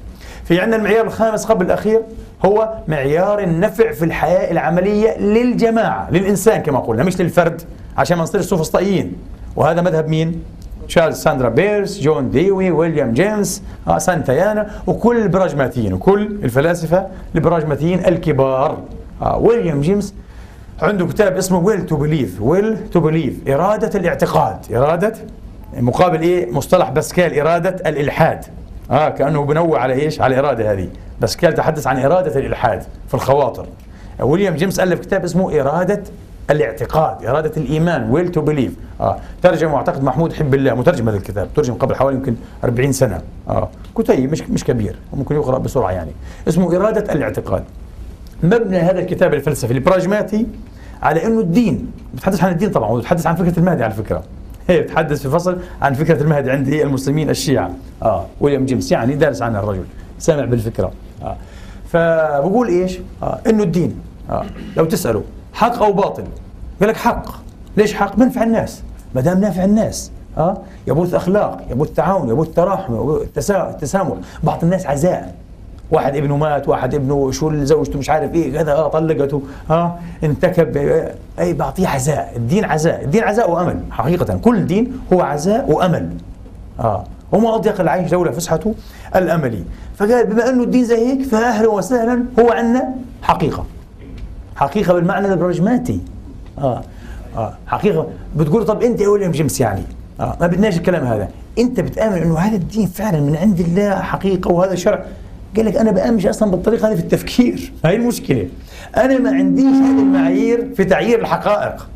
في عندنا المعيار الخامس قبل الأخير. هو معيار النفع في الحياة العملية للجماعة للإنسان كما قلنا مش للفرد عشان ما نصير سوفسطائيين وهذا مذهب مين؟ تشارلز ساندرز بيرس جون ديوي ويليام جيمس آه سانتيانا وكل البراجماتيين وكل الفلاسفة البراجماتيين الكبار. آه ويليام جيمس عنده كتاب اسمه Will to Believe Will to Believe إرادة الاعتقاد. إرادة مقابل إيه؟ مصطلح باسكال إرادة الإلحاد. آه كأنه بنوع على إيش؟ على الإرادة هذه. باسكال تحدث عن إرادة الإلحاد في الخواطر. ويليام جيمس ألف كتاب اسمه إرادة الاعتقاد إرادة الإيمان Will to Believe آه ترجم أعتقد محمود حب الله مترجم هذا الكتاب ترجم قبل حوالي يمكن 40 سنة. آه كتيب مش مش كبير ممكن يقرأ بسرعة يعني. اسمه إرادة الاعتقاد. مبنى هذا الكتاب الفلسفي البراجماتي على إنه الدين بتحدث عن الدين طبعا وبتحدث عن فكرة المهدي على فكرة. هي بتحدث في فصل عن فكرة المهدي عند المسلمين الشيعة. آه ويليام جيمس. يعني دارس عنها الرجل. سامع بالفكرة. آه فبقول إيش؟ آه إنه الدين. آه لو تساله حق أو باطل؟ يقول لك حق. ليش حق؟ بنفع الناس. ما دام نافع الناس. آه يبث أخلاق يبث تعاون يبث تراحم يبث التسامح بعض الناس عزاء. واحد ابنه مات واحد ابنه شو زوجته مش عارف إيه كذا آه طلقته آه انتكب أي بعطيه عزاء الدين عزاء الدين عزاء وأمل حقيقة كل دين هو عزاء وأمل. آه وما أضيق العيش دولة فسحته الأملي. فقال بما إنه الدين زي هيك فأهلا وسهلا هو عندنا حقيقة. حقيقة بالمعنى البراجماتي. آه آه حقيقة. بتقول طب أنت يا ويليام جيمس يعني؟ آه ما بدناش الكلام هذا. أنت بتآمن إنه هذا الدين فعلا من عند الله حقيقة وهذا شرع. قال لك أنا بأمشي أصلا بالطريقة هذه في التفكير. *laughs* هاي المشكلة. أنا ما عنديش هذه المعايير في تعيير الحقائق.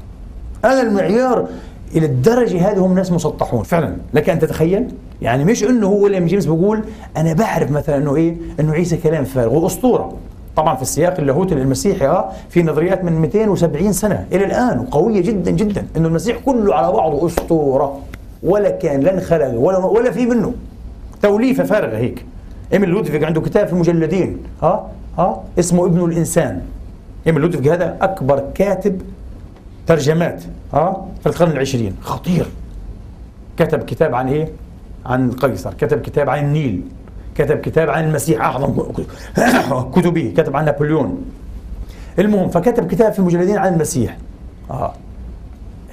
هذا المعيار إلى الدرجة هذه هم ناس مسطحون فعلا. لك أن تتخيل؟ يعني مش إنه هو ويليام جيمس بيقول أنا بعرف مثلا إنه إيه؟ إنه عيسى كلام فارغ واسطوره طبعا في السياق اللاهوتي المسيحي آه في نظريات من 270 سنة إلى الآن وقوية جدا جدا إنه المسيح كله على بعضه أسطورة. ولا كان لا انخلق ولا ولا في منه. توليفة فارغة هيك. إيميل لودفيج عنده كتاب في مجلدين ها؟ ها؟ اسمه ابن الإنسان. إيميل لودفيج هذا أكبر كاتب ترجمات. ها؟ في القرن العشرين. خطير. كتب كتاب عن إيه؟ عن قيصر كتب كتاب عن النيل. كتب كتاب عن المسيح. أعظم *coughs* كتبه. كتب عن نابليون. المهم فكتب كتاب في مجلدين عن المسيح. آه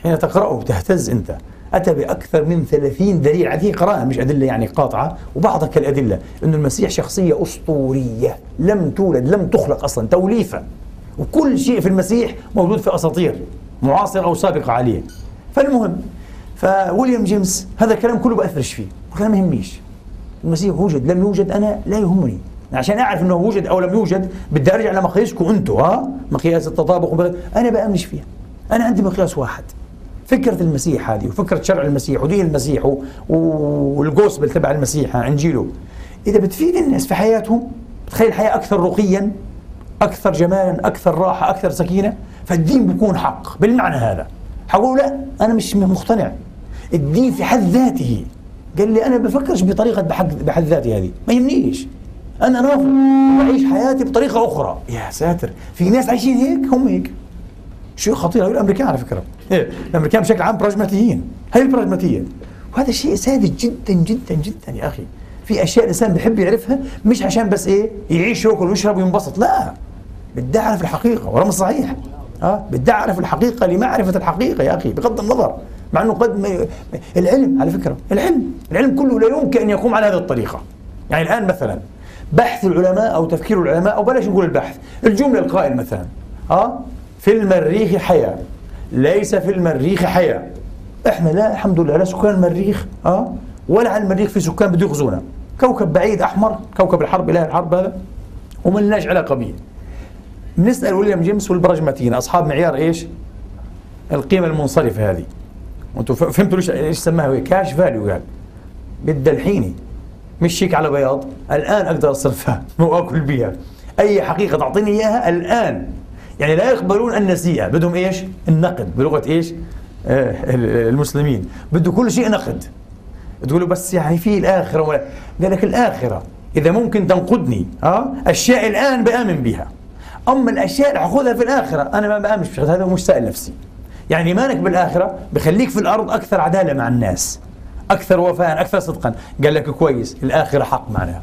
حين تقرأه تهتز أنت. أتى بأكثر من 30 دليل هذه قراءة مش أدلة يعني قاطعة. وبعضها كالأدلة أن المسيح شخصية أسطورية لم تولد لم تخلق أصلا توليفة وكل شيء في المسيح موجود في أساطير معاصرة أو سابقة عليه. فالمهم فويليام جيمس هذا الكلام كله بأثرش فيه. الكلام ما يهمنيش. المسيح وجد لم يوجد أنا لا يهمني. عشان أعرف إنه وجد أو لم يوجد بدي أرجع لمقاييسكم أنتم ها؟ مقياس التطابق. أنا بأمنش فيها. أنا عندي مقياس واحد. فكرة المسيح هذه وفكرة شرع المسيح ودين المسيح والجوسبل تبع المسيح انجيله إذا بتفيد الناس في حياتهم بتخلي الحياة أكثر رقيا أكثر جمالا أكثر راحة أكثر سكينة فالدين بيكون حق بالمعنى هذا. حقول لا أنا مش مقتنع. الدين في حد ذاته. قال لي أنا بفكرش بطريقة بحد ذاتي هذه. ما يهمنيش. أنا رافض بعيش حياتي بطريقة أخرى. يا ساتر. في ناس عايشين هيك؟ هم هيك. شيء خطير. هؤلاء الأمريكان على فكرة. إيه؟ الأمريكان بشكل عام براجماتيين. هي البراجماتيه وهذا شيء ساذج جدا جدا جدا يا أخي. في أشياء الإنسان بيحب يعرفها مش عشان بس إيه يعيش يأكل ويشرب وينبسط. لا. بدي أعرف الحقيقة ورغم صحيح. آه بدي أعرف الحقيقة لمعرفة الحقيقة يا أخي بغض النظر. مع إنه قد ما العلم على فكرة العلم. العلم كله لا يمكن أن يقوم على هذه الطريقة. يعني الآن مثلا بحث العلماء أو تفكير العلماء أو بلاش نقول البحث. الجملة القائل مثلا. آه في المريخ حياة. ليس في المريخ حياة. إحنا لا الحمد لله لا سكان المريخ آه؟ ولا على المريخ في سكان بده يغزونا كوكب بعيد أحمر كوكب الحرب إله الحرب هذا وما لناش علاقة به بنسال ويليام جيمس والبراجماتيين أصحاب معيار إيش؟ القيمة المنصرفة هذه. وأنتم فهمتوا ليش إيش سماها cash value قال. بدها الحيني. مش شيك على بياض؟ الآن أقدر أصرفها. واكل بها أي حقيقة تعطيني إياها؟ الآن. يعني لا يقبلون النسيئة. بدهم إيش؟ النقد. بلغة إيش؟ آه المسلمين. بده كل شيء نقد. تقولوا بس يعني في الآخرة ولا قال لك الآخرة إذا ممكن تنقدني أه؟ أشياء الآن بآمن بها. أما الأشياء اللي حاخذها في الآخرة أنا ما بآمنش هذا مش سائل نفسي يعني إيمانك بالآخرة؟ بخليك في الأرض أكثر عدالة مع الناس. أكثر وفاء أكثر صدقا. قال لك كويس الآخرة حق معناها.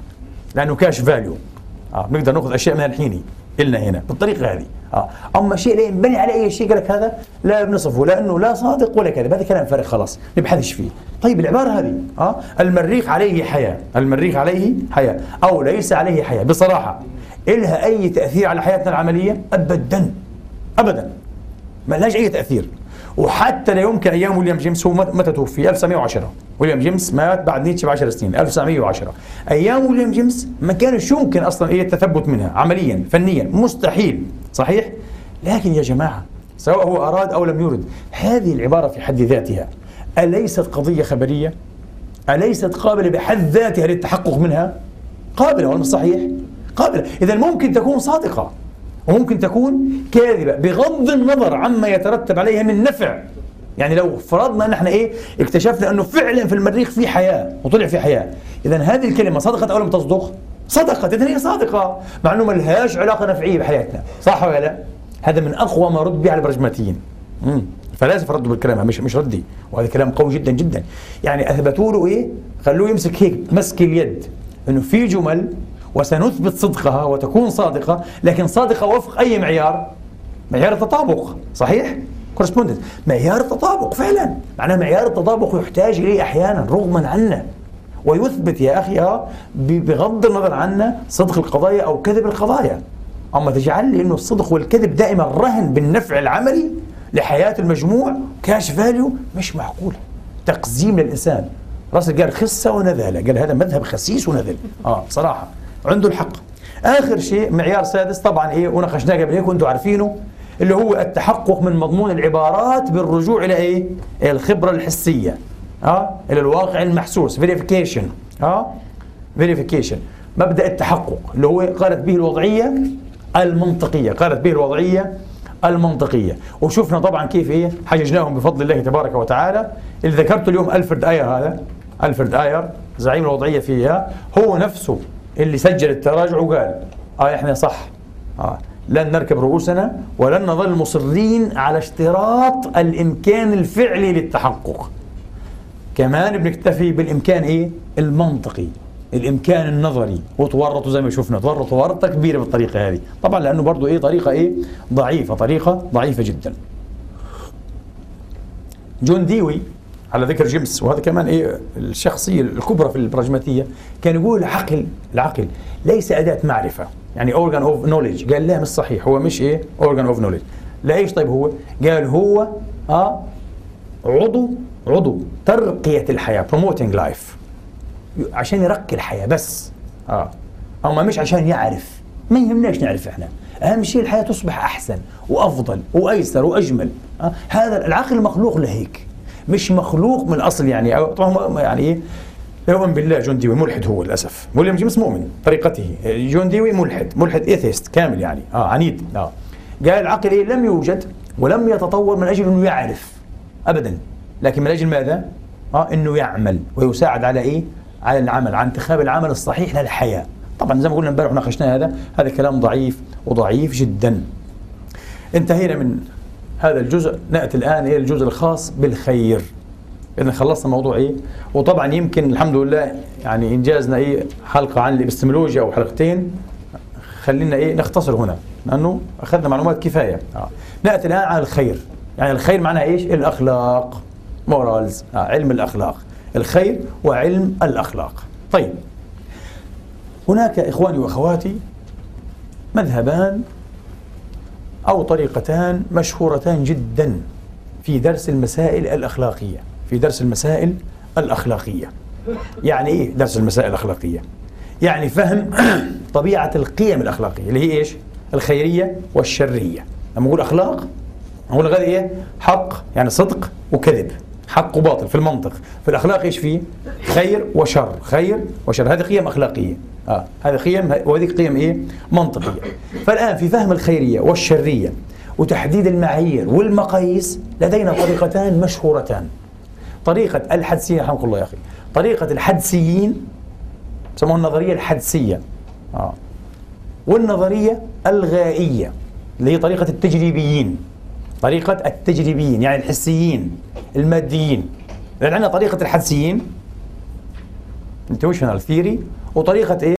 لأنه كاش فاليو آه بنقدر نأخذ أشياء من الحيني إلنا هنا بالطريقة هذه. آه. أما شيء لا ينبني على أي شيء قال لك هذا لا بنصفه لأنه لا صادق ولا كذب هذا كلام فارغ خلاص. نبحثش فيه. طيب العبارة هذه آه. المريخ عليه حياة. المريخ عليه حياة. أو ليس عليه حياة. بصراحة إلها أي تأثير على حياتنا العملية؟ أبدا. أبدا. ما لهاش أي تأثير. وحتى لا يمكن أيام ويليام جيمس هو متى توفي 1910 ويليام جيمس مات بعد نيتشه ب 10 سنين 1910 أيام ويليام جيمس ما كانش يمكن أصلا اي التثبت منها عمليا فنيا مستحيل. صحيح؟ لكن يا جماعة سواء هو أراد أو لم يرد هذه العبارة في حد ذاتها. أليست قضية خبرية؟ أليست قابلة بحد ذاتها للتحقق منها؟ قابلة صحيح. قابلة. اذا ممكن تكون صادقة. وممكن تكون كاذبة بغض النظر عما يترتب عليها من نفع. يعني لو فرضنا إن إحنا إيه اكتشفنا إنه فعلا في المريخ في حياة وطلع في حياة. اذا هذه الكلمة صدقت أو لم تصدق؟ صدقت. اذا هي صادقة. مع إنه ما لهاش علاقة نفعية بحياتنا. صح ولا لا؟ هذا من أقوى ما رد به على البراجماتيين فلازم ردوا بالكلام مش مش ردي. وهذا كلام قوي جدا جدا. يعني أثبتوا له إيه؟ خلوه يمسك هيك مسك اليد. إنه في جمل وسنثبت صدقها وتكون صادقة لكن صادقة وفق أي معيار؟ معيار التطابق صحيح؟ correspondence معيار التطابق فعلا. معناه معيار التطابق يحتاج إليه أحيانا رغما عنا ويثبت يا أخي بغض النظر عنا صدق القضايا أو كذب القضايا. أما تجعل لي أنه الصدق والكذب دائما رهن بالنفع العملي لحياة المجموع cash value مش معقول. تقزيم للإنسان. راسل قال خسة ونذالة قال هذا مذهب خسيس ونذل. آه صراحة عنده الحق. آخر شيء معيار سادس طبعا إيه وناقشناه قبل هيك وأنتم عارفينه اللي هو التحقق من مضمون العبارات بالرجوع إلى إيه؟ الخبرة الحسية. آه؟ إلى الواقع المحسوس verification آه؟ verification مبدأ التحقق اللي هو قالت به الوضعية المنطقية قالت به الوضعية المنطقية. وشفنا طبعا كيف إيه؟ حججناهم بفضل الله تبارك وتعالى. اللي ذكرته اليوم ألفرد آير هذا ألفرد آير زعيم الوضعية فيها هو نفسه اللي سجل التراجع وقال آه إحنا صح. آه لن نركب رؤوسنا ولن نظل مصرين على اشتراط الإمكان الفعلي للتحقق. كمان بنكتفي بالإمكان إيه؟ المنطقي الإمكان النظري. وتورطوا زي ما شفنا تورطوا ورطة كبيرة بالطريقة هذه. طبعا لأنه برضه إيه؟ طريقة إيه؟ ضعيفة طريقة ضعيفة جدا. جون ديوي على ذكر جيمس. وهذا كمان إيه الشخصية الكبرى في البراجماتيه كان يقول العقل العقل ليس أداة معرفة. يعني organ of knowledge قال لا مش صحيح. هو مش إيه organ of knowledge لا إيش طيب هو؟ قال هو آه عضو عضو ترقية الحياة promoting life عشان يرقي الحياة بس. آه. أو ما مش عشان يعرف. ما يهمناش نعرف إحنا. أهم شيء الحياة تصبح أحسن وأفضل وأيسر وأجمل. آه؟ هذا العقل مخلوق لهيك. مش مخلوق من الأصل يعني. طبعا يعني إيه؟ يؤمن بالله. جون ديوي ملحد هو للأسف. ويليام جيمس مؤمن طريقته جون ديوي ملحد ملحد atheist كامل يعني. آه عنيد. آه. قال العقل إيه؟ لم يوجد ولم يتطور من أجل إنه يعرف ابدا. لكن من أجل ماذا؟ آه إنه يعمل ويساعد على إيه؟ على العمل على انتخاب العمل الصحيح للحياة. طبعا زي ما قلنا امبارح وناقشنا هذا هذا كلام ضعيف وضعيف جدا. انتهينا من هذا الجزء نأتي الآن إلى الجزء الخاص بالخير. اذا خلصنا موضوع إيه؟ وطبعا يمكن الحمد لله يعني إنجازنا إيه؟ حلقة عن الإبستمولوجيا أو حلقتين. خلينا إيه؟ نختصر هنا لأنه أخذنا معلومات كفاية. آه. نأتي الآن على الخير. يعني الخير معناها إيش؟ الأخلاق مورالز آه. علم الأخلاق. الخير وعلم الأخلاق. طيب. هناك إخواني وأخواتي مذهبان أو طريقتان مشهورتان جدا في درس المسائل الأخلاقية في درس المسائل الأخلاقية يعني إيه درس المسائل الأخلاقية؟ يعني فهم *clears throat* طبيعة القيم الأخلاقية اللي هي إيش؟ الخيرية والشرية لما نقول أخلاق نقول غير إيه؟ حق يعني صدق وكذب حق وباطل في المنطق في الأخلاق إيش فيه؟ خير وشر خير وشر هذه قيم أخلاقية آه. هذه قيم وهذه قيم إيه؟ منطقية. فالآن في فهم الخيرية والشرية وتحديد المعايير والمقاييس لدينا طريقتان مشهورتان. طريقة الحدسية رحمك الله يا أخي. طريقة الحدسيين يسموها النظرية الحدسية. آه. والنظرية الغائية اللي هي طريقة التجريبيين. طريقة التجريبيين يعني الحسيين الماديين. لأن عندنا طريقة الحدسيين. Intuitional theory وطريقة إيه؟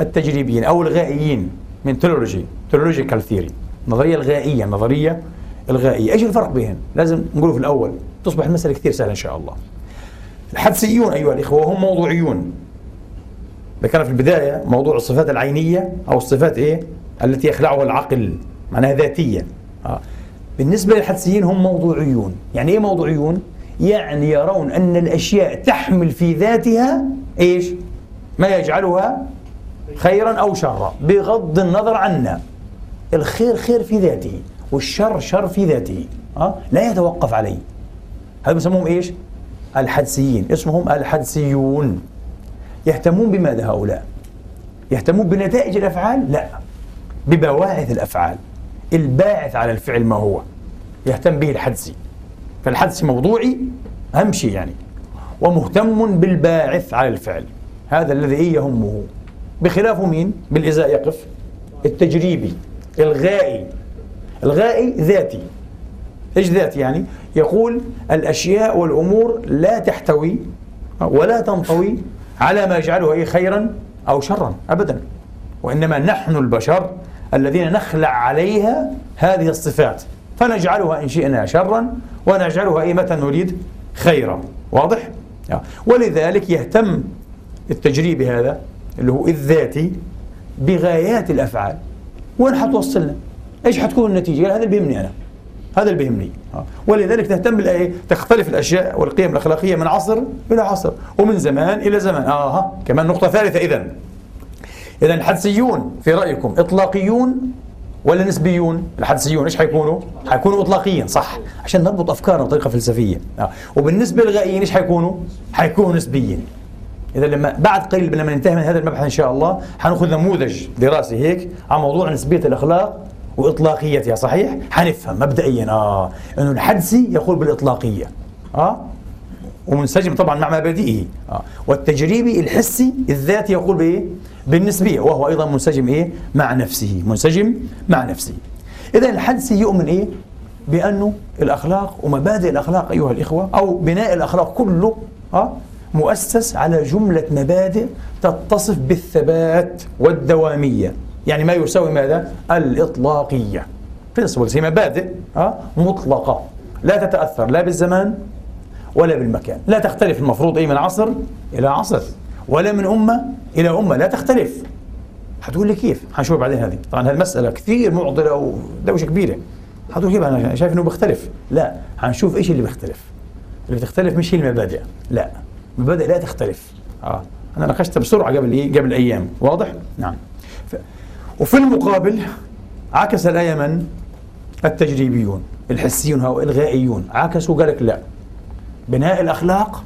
التجريبيين أو الغائيين من teleology teleological theory النظرية الغائية النظرية الغائية إيش الفرق بينهم؟ لازم نقوله في الأول تصبح المسألة كثير سهلة إن شاء الله الحدسيون أيها الإخوة وهم موضوعيون ذكرنا في البداية موضوع الصفات العينية أو الصفات إيه التي يخلعها العقل معناها ذاتية آه. بالنسبة للحدسيين هم موضوعيون يعني إيه موضوعيون؟ يعني يرون أن الأشياء تحمل في ذاتها إيش؟ ما يجعلها خيرا أو شرا بغض النظر عنا. الخير خير في ذاته والشر شر في ذاته أه؟ لا يتوقف عليه. هذا بسموهم إيش؟ الحدسيين. اسمهم الحدسيون. يهتمون بماذا هؤلاء؟ يهتمون بنتائج الأفعال؟ لا. ببواعث الأفعال. الباعث على الفعل ما هو. يهتم به الحدسي. فالحدسي موضوعي اهم شيء يعني. ومهتم بالباعث على الفعل. هذا الذي يهمه بخلافه مين؟ بالإزاء يقف. التجريبي الغائي. الغائي ذاتي. إيش ذات يعني؟ يقول الأشياء والأمور لا تحتوي ولا تنطوي على ما يجعله إيه؟ خيرا أو شرا ابدا. وإنما نحن البشر الذين نخلع عليها هذه الصفات. فنجعلها إن شئنا شرا ونجعلها إيه؟ متى نريد؟ خيرا. واضح؟ ولذلك يهتم التجريب هذا اللي هو الذاتي بغايات الأفعال. وين حتوصلنا؟ إيش حتكون النتيجة؟ هذا اللي بيهمني أنا. هذا اللي بيهمني. آه. ولذلك تهتم بالآية تختلف الأشياء والقيم الأخلاقية من عصر إلى عصر ومن زمان إلى زمان. آه كمان نقطة ثالثة اذا اذا الحدسيون في رأيكم إطلاقيون ولا نسبيون؟ الحدسيون إيش حيكونوا؟ حيكونوا إطلاقيين صح. عشان نربط أفكارنا بطريقة فلسفية. آه. وبالنسبة للغائيين إيش حيكونوا؟ حيكونوا نسبيين. إذا لما بعد قليل لما ننتهي من هذا المبحث إن شاء الله حنأخذ نموذج دراسي هيك عن موضوع نسبية الأخلاق وإطلاقيتها صحيح؟ حنفهم مبدئيا آه. إنه الحدسي يقول بالإطلاقية آه. ومنسجم طبعا مع مبادئه آه. والتجريبي الحسي الذاتي يقول بإيه؟ بالنسبية وهو أيضا منسجم إيه؟ مع نفسه منسجم مع نفسه. اذا الحدسي يؤمن إيه؟ بأنه الأخلاق ومبادئ الأخلاق أيها الإخوة أو بناء الأخلاق كله آه. مؤسس على جملة مبادئ تتصف بالثبات والدوامية. يعني ما يساوي ماذا؟ الإطلاقية. برنسبلز هي مبادئ مطلقة. لا تتأثر لا بالزمان ولا بالمكان. لا تختلف المفروض أي من عصر إلى عصر ولا من أمة إلى أمة. لا تختلف. حتقول لي كيف؟ حنشوف بعدين هذه. طبعا هذه المسألة كثير معضلة ودوشة كبيرة. حتقول كيف؟ أنا شايف إنه بيختلف. لا حنشوف إيش اللي بيختلف. اللي بتختلف مش هي المبادئ. لا. المبادئ لا تختلف. آه. أنا ناقشتها بسرعة قبل إيه؟ قبل أيام. واضح؟ نعم. ف... وفي المقابل عكس الايه من التجريبيون الحسيون هؤلاء الغائيون. عكسوا قال لك لا. بناء الأخلاق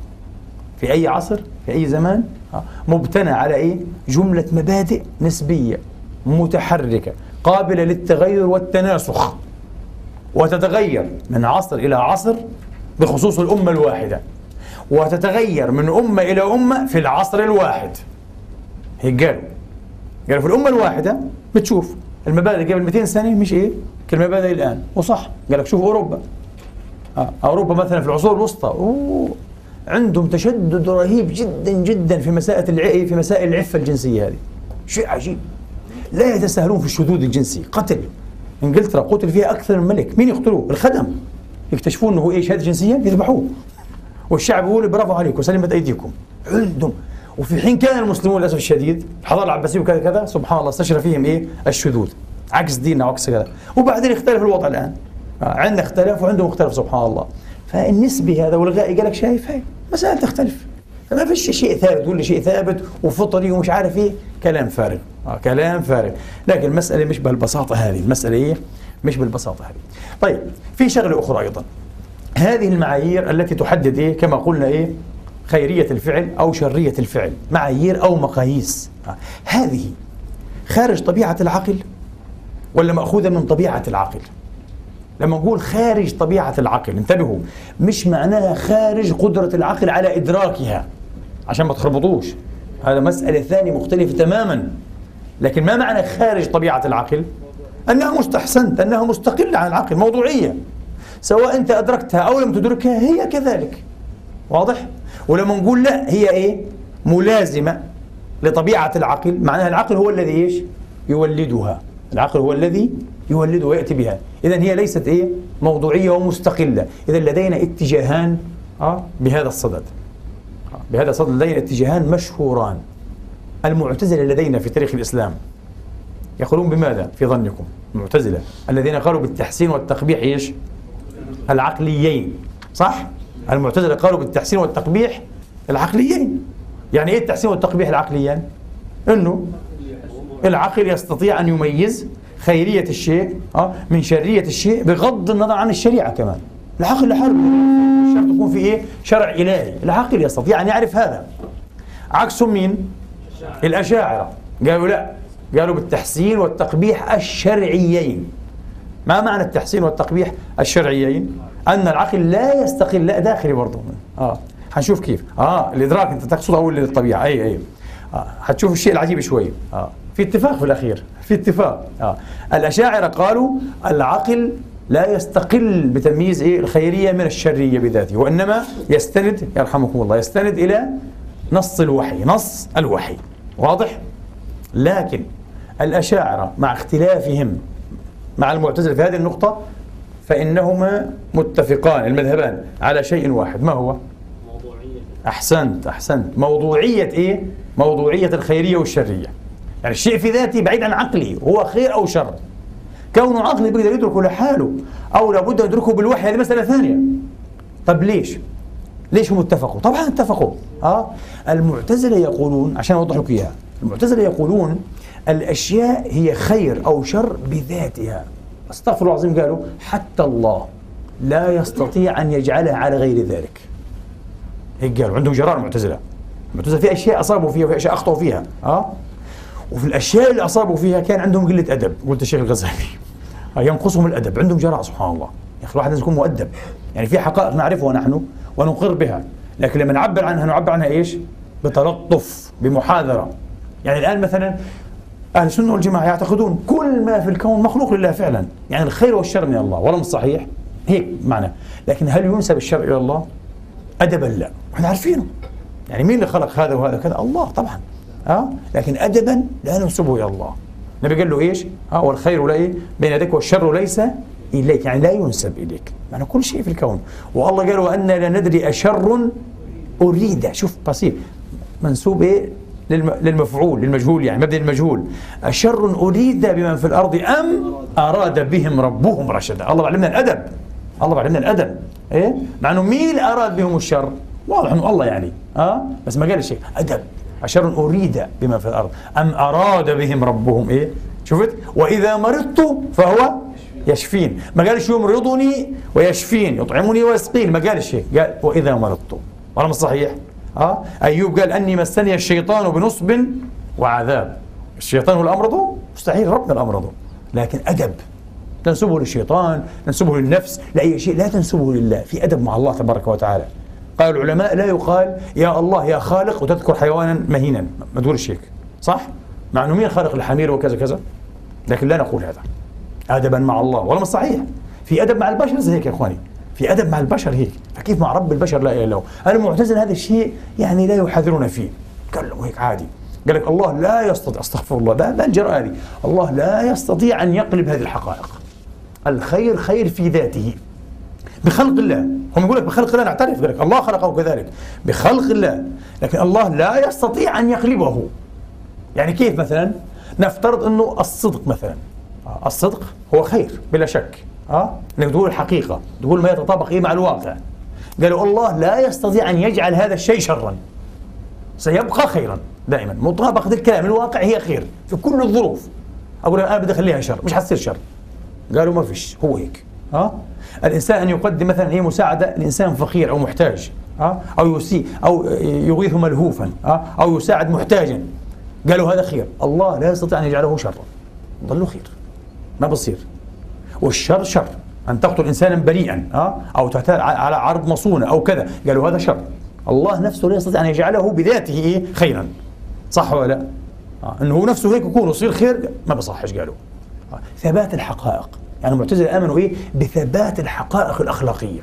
في أي عصر في أي زمان آه، مبتنى على إيه؟ جملة مبادئ نسبية متحركة قابلة للتغير والتناسخ. وتتغير من عصر إلى عصر بخصوص الأمة الواحدة. وتتغير من أمة إلى أمة في العصر الواحد. هيك قالوا. قالوا في الأمة الواحدة بتشوف المبادئ قبل 200 سنة مش إيه؟ كالمبادئ الآن. وصح. قال لك شوف أوروبا. آه. أوروبا مثلا في العصور الوسطى. أوه. عندهم تشدد رهيب جدا جدا في مسائل الع... في مسائل العفة الجنسية هذه. شيء عجيب. لا يتساهلون في الشذوذ الجنسي. قتل. إنجلترا قتل فيها أكثر من ملك. مين يقتلوه؟ الخدم. يكتشفون إنه هو إيش؟ هذا جنسيا؟ يذبحوه. والشعب يقول برافو عليكم. سلمت أيديكم. عندهم. وفي حين كان المسلمون للأسف الشديد الحضاره العباسية وكذا كذا سبحان الله استشرى فيهم إيه؟ الشذوذ. عكس ديننا وعكس كذا. وبعدين اختلف الوضع الآن. آه، عندنا اختلف وعندهم اختلف سبحان الله. فالنسبي هذا والغائي قال لك شايف هاي مسائل تختلف. فما فيش شيء ثابت. لي شيء ثابت وفطري ومش عارف إيه. كلام فارغ. آه كلام فارغ. لكن المسألة مش بالبساطة هذه. المسألة إيه؟ مش بالبساطة هذه. طيب في شغلة أخرى أيضا. هذه المعايير التي تحدد إيه؟ كما قلنا إيه؟ خيرية الفعل أو شرية الفعل. معايير أو مقاييس. هذه خارج طبيعة العقل ولا مأخوذة من طبيعة العقل؟ لما نقول خارج طبيعة العقل انتبهوا مش معناها خارج قدرة العقل على إدراكها عشان ما تخربطوش. هذا مسألة ثانية مختلفة تماما. لكن ما معنى خارج طبيعة العقل؟ أنها مستحسنت أنها مستقلة عن العقل موضوعية. سواء أنت أدركتها أو لم تدركها هي كذلك. واضح؟ ولما نقول لا هي إيه؟ ملازمة لطبيعة العقل. معناها العقل هو الذي إيش؟ يولدها. العقل هو الذي يولد ويأتي بها. إذا هي ليست إيه؟ موضوعية ومستقلة. إذا لدينا اتجاهان آه بهذا الصدد. بهذا الصدد لدينا اتجاهان مشهوران. المعتزلة لدينا في تاريخ الإسلام. يقولون بماذا؟ في ظنكم. المعتزلة الذين قالوا بالتحسين والتقبيح إيش؟ العقليين صح؟ المعتزلة قالوا بالتحسين والتقبيح العقليين. يعني إيه التحسين والتقبيح العقليين؟ إنه العقل يستطيع أن يميز خيرية الشيء آه من شرية الشيء بغض النظر عن الشريعة كمان. العقل لحاله الشرط يكون في إيه؟ شرع إلهي. العقل يستطيع أن يعرف هذا. عكسهم مين؟ الأشاعرة. قالوا لا. قالوا بالتحسين والتقبيح الشرعيين. ما معنى التحسين والتقبيح الشرعيين؟ أن العقل لا يستقل لا داخلي برضه. آه. حنشوف كيف. آه الإدراك أنت تقصد أول للطبيعة أي أي. آه حتشوف الشيء العجيب شوي. آه. في اتفاق في الأخير. في اتفاق. آه. الأشاعرة قالوا العقل لا يستقل بتمييز إيه الخيرية من الشرية بذاته وإنما يستند يرحمكم الله يستند إلى نص الوحي نص الوحي. واضح؟ لكن الأشاعرة مع اختلافهم مع المعتزلة في هذه النقطة فإنهما متفقان المذهبان على شيء واحد ما هو؟ موضوعية أحسنت أحسنت موضوعية إيه؟ موضوعية الخيرية والشرية يعني الشيء في ذاته بعيد عن عقلي هو خير أو شر كونه عقلي بيقدر يدركه لحاله أو لابد يدركه بالوحي هذه مسألة ثانية طب ليش؟ ليش هم اتفقوا؟ طبعا اتفقوا آه المعتزلة يقولون عشان أوضح لك إياها المعتزلة يقولون الأشياء هي خير أو شر بذاتها. أستغفر الله العظيم قالوا حتى الله لا يستطيع أن يجعلها على غير ذلك. هيك قالوا. عندهم جرار المعتزلة المعتزلة في أشياء أصابوا فيها وفي أشياء أخطأوا فيها أه؟ وفي الأشياء اللي أصابوا فيها كان عندهم قلة أدب قلت الشيخ الغزالي. ينقصهم الأدب. عندهم جراء سبحان الله. يا أخي الواحد لازم يكون مؤدب. يعني في حقائق نعرفها نحن ونقر بها لكن لما نعبر عنها نعبر عنها إيش؟ بتلطف بمحاذرة. يعني الآن مثلا أهل السنة والجماعة يعتقدون كل ما في الكون مخلوق لله فعلا. يعني الخير والشر من الله ولم صحيح؟ هيك معنى. لكن هل ينسب الشر إلى الله؟ أدبا لا. إحنا عارفينه. يعني مين اللي خلق هذا وهذا كذا؟ الله طبعا. آه لكن أدبا لا ننسبه إلى الله. النبي قال له إيش؟ آه والخير لا إيه؟ بين يديك والشر ليس إليك. يعني لا ينسب إليك. معنى كل شيء في الكون. والله قال وأن لا ندري أشر أريد. شوف بسيط. منسوب إيه؟ للمفعول للمجهول يعني مبني المجهول. أشر أريد بمن في الأرض أم أراد بهم ربهم رشدا. الله علمنا الأدب. الله علمنا الأدب. إيه؟ مع أنه مين أراد بهم الشر؟ واضح أنه الله يعني. آه؟ بس ما قال شيء أدب. أشر أريد بمن في الأرض أم أراد بهم ربهم. إيه؟ شفت؟ وإذا مرضت فهو يشفين. ما قالش يمرضني ويشفين يطعمني ويسقين. ما قال شيء قال وإذا مرضت. ولا مش صحيح؟ آه؟ أيوب قال أني مسني الشيطان بنصب وعذاب. الشيطان هو الأمرض؟ مستحيل ربنا الأمرض. لكن أدب. تنسبه للشيطان تنسبه للنفس لأي شيء. لا تنسبه لله. في أدب مع الله تبارك وتعالى. قال العلماء لا يقال يا الله يا خالق وتذكر حيوانا مهينا. ما تقولش هيك صح؟ مع إنه مين خالق الحمير وكذا كذا؟ لكن لا نقول هذا. ادبا مع الله. ولا صحيح في أدب مع البشر زي هيك يا إخواني. في أدب مع البشر هيك. فكيف مع رب البشر لا اله الا هو المعتزله هذا الشيء يعني لا يحذرون فيه. له هيك عادي. قال لك الله لا يستطيع أستغفر الله. لا الجرأة هذه. الله لا يستطيع أن يقلب هذه الحقائق. الخير خير في ذاته. بخلق الله. هم يقول لك بخلق الله نعترف. لك الله خلقه كذلك. بخلق الله. لكن الله لا يستطيع أن يقلبه. يعني كيف مثلا؟ نفترض إنه الصدق مثلا. الصدق هو خير بلا شك. آه إنك تقول الحقيقة تقول ما يتطابق إيه مع الواقع. قالوا الله لا يستطيع أن يجعل هذا الشيء شرا. سيبقى خيرا دائما. مطابقه الكلام الواقع هي خير في كل الظروف. أقول أنا بدي أخليها شر مش حتصير شر. قالوا ما فيش هو هيك. ها؟ الإنسان أن يقدم مثلا هي مساعدة لانسان فقير أو محتاج. ها؟ أو يسيء أو يغيث ملهوفا. ها؟ أو يساعد محتاجا. قالوا هذا خير. الله لا يستطيع أن يجعله شرا. ضلوا خير. ما بصير. والشر شر. أن تقتل إنسانا بريئا أه؟ أو تعتاد على عرض مصونة أو كذا. قالوا هذا شر. الله نفسه لا يستطيع أن يجعله بذاته إيه؟ خيرا. صح ولا لا؟ آه. إنه هو نفسه هيك يكون ويصير خير؟ ما بصحش قالوا. آه. ثبات الحقائق. يعني المعتزلة آمنوا إيه؟ بثبات الحقائق الأخلاقية.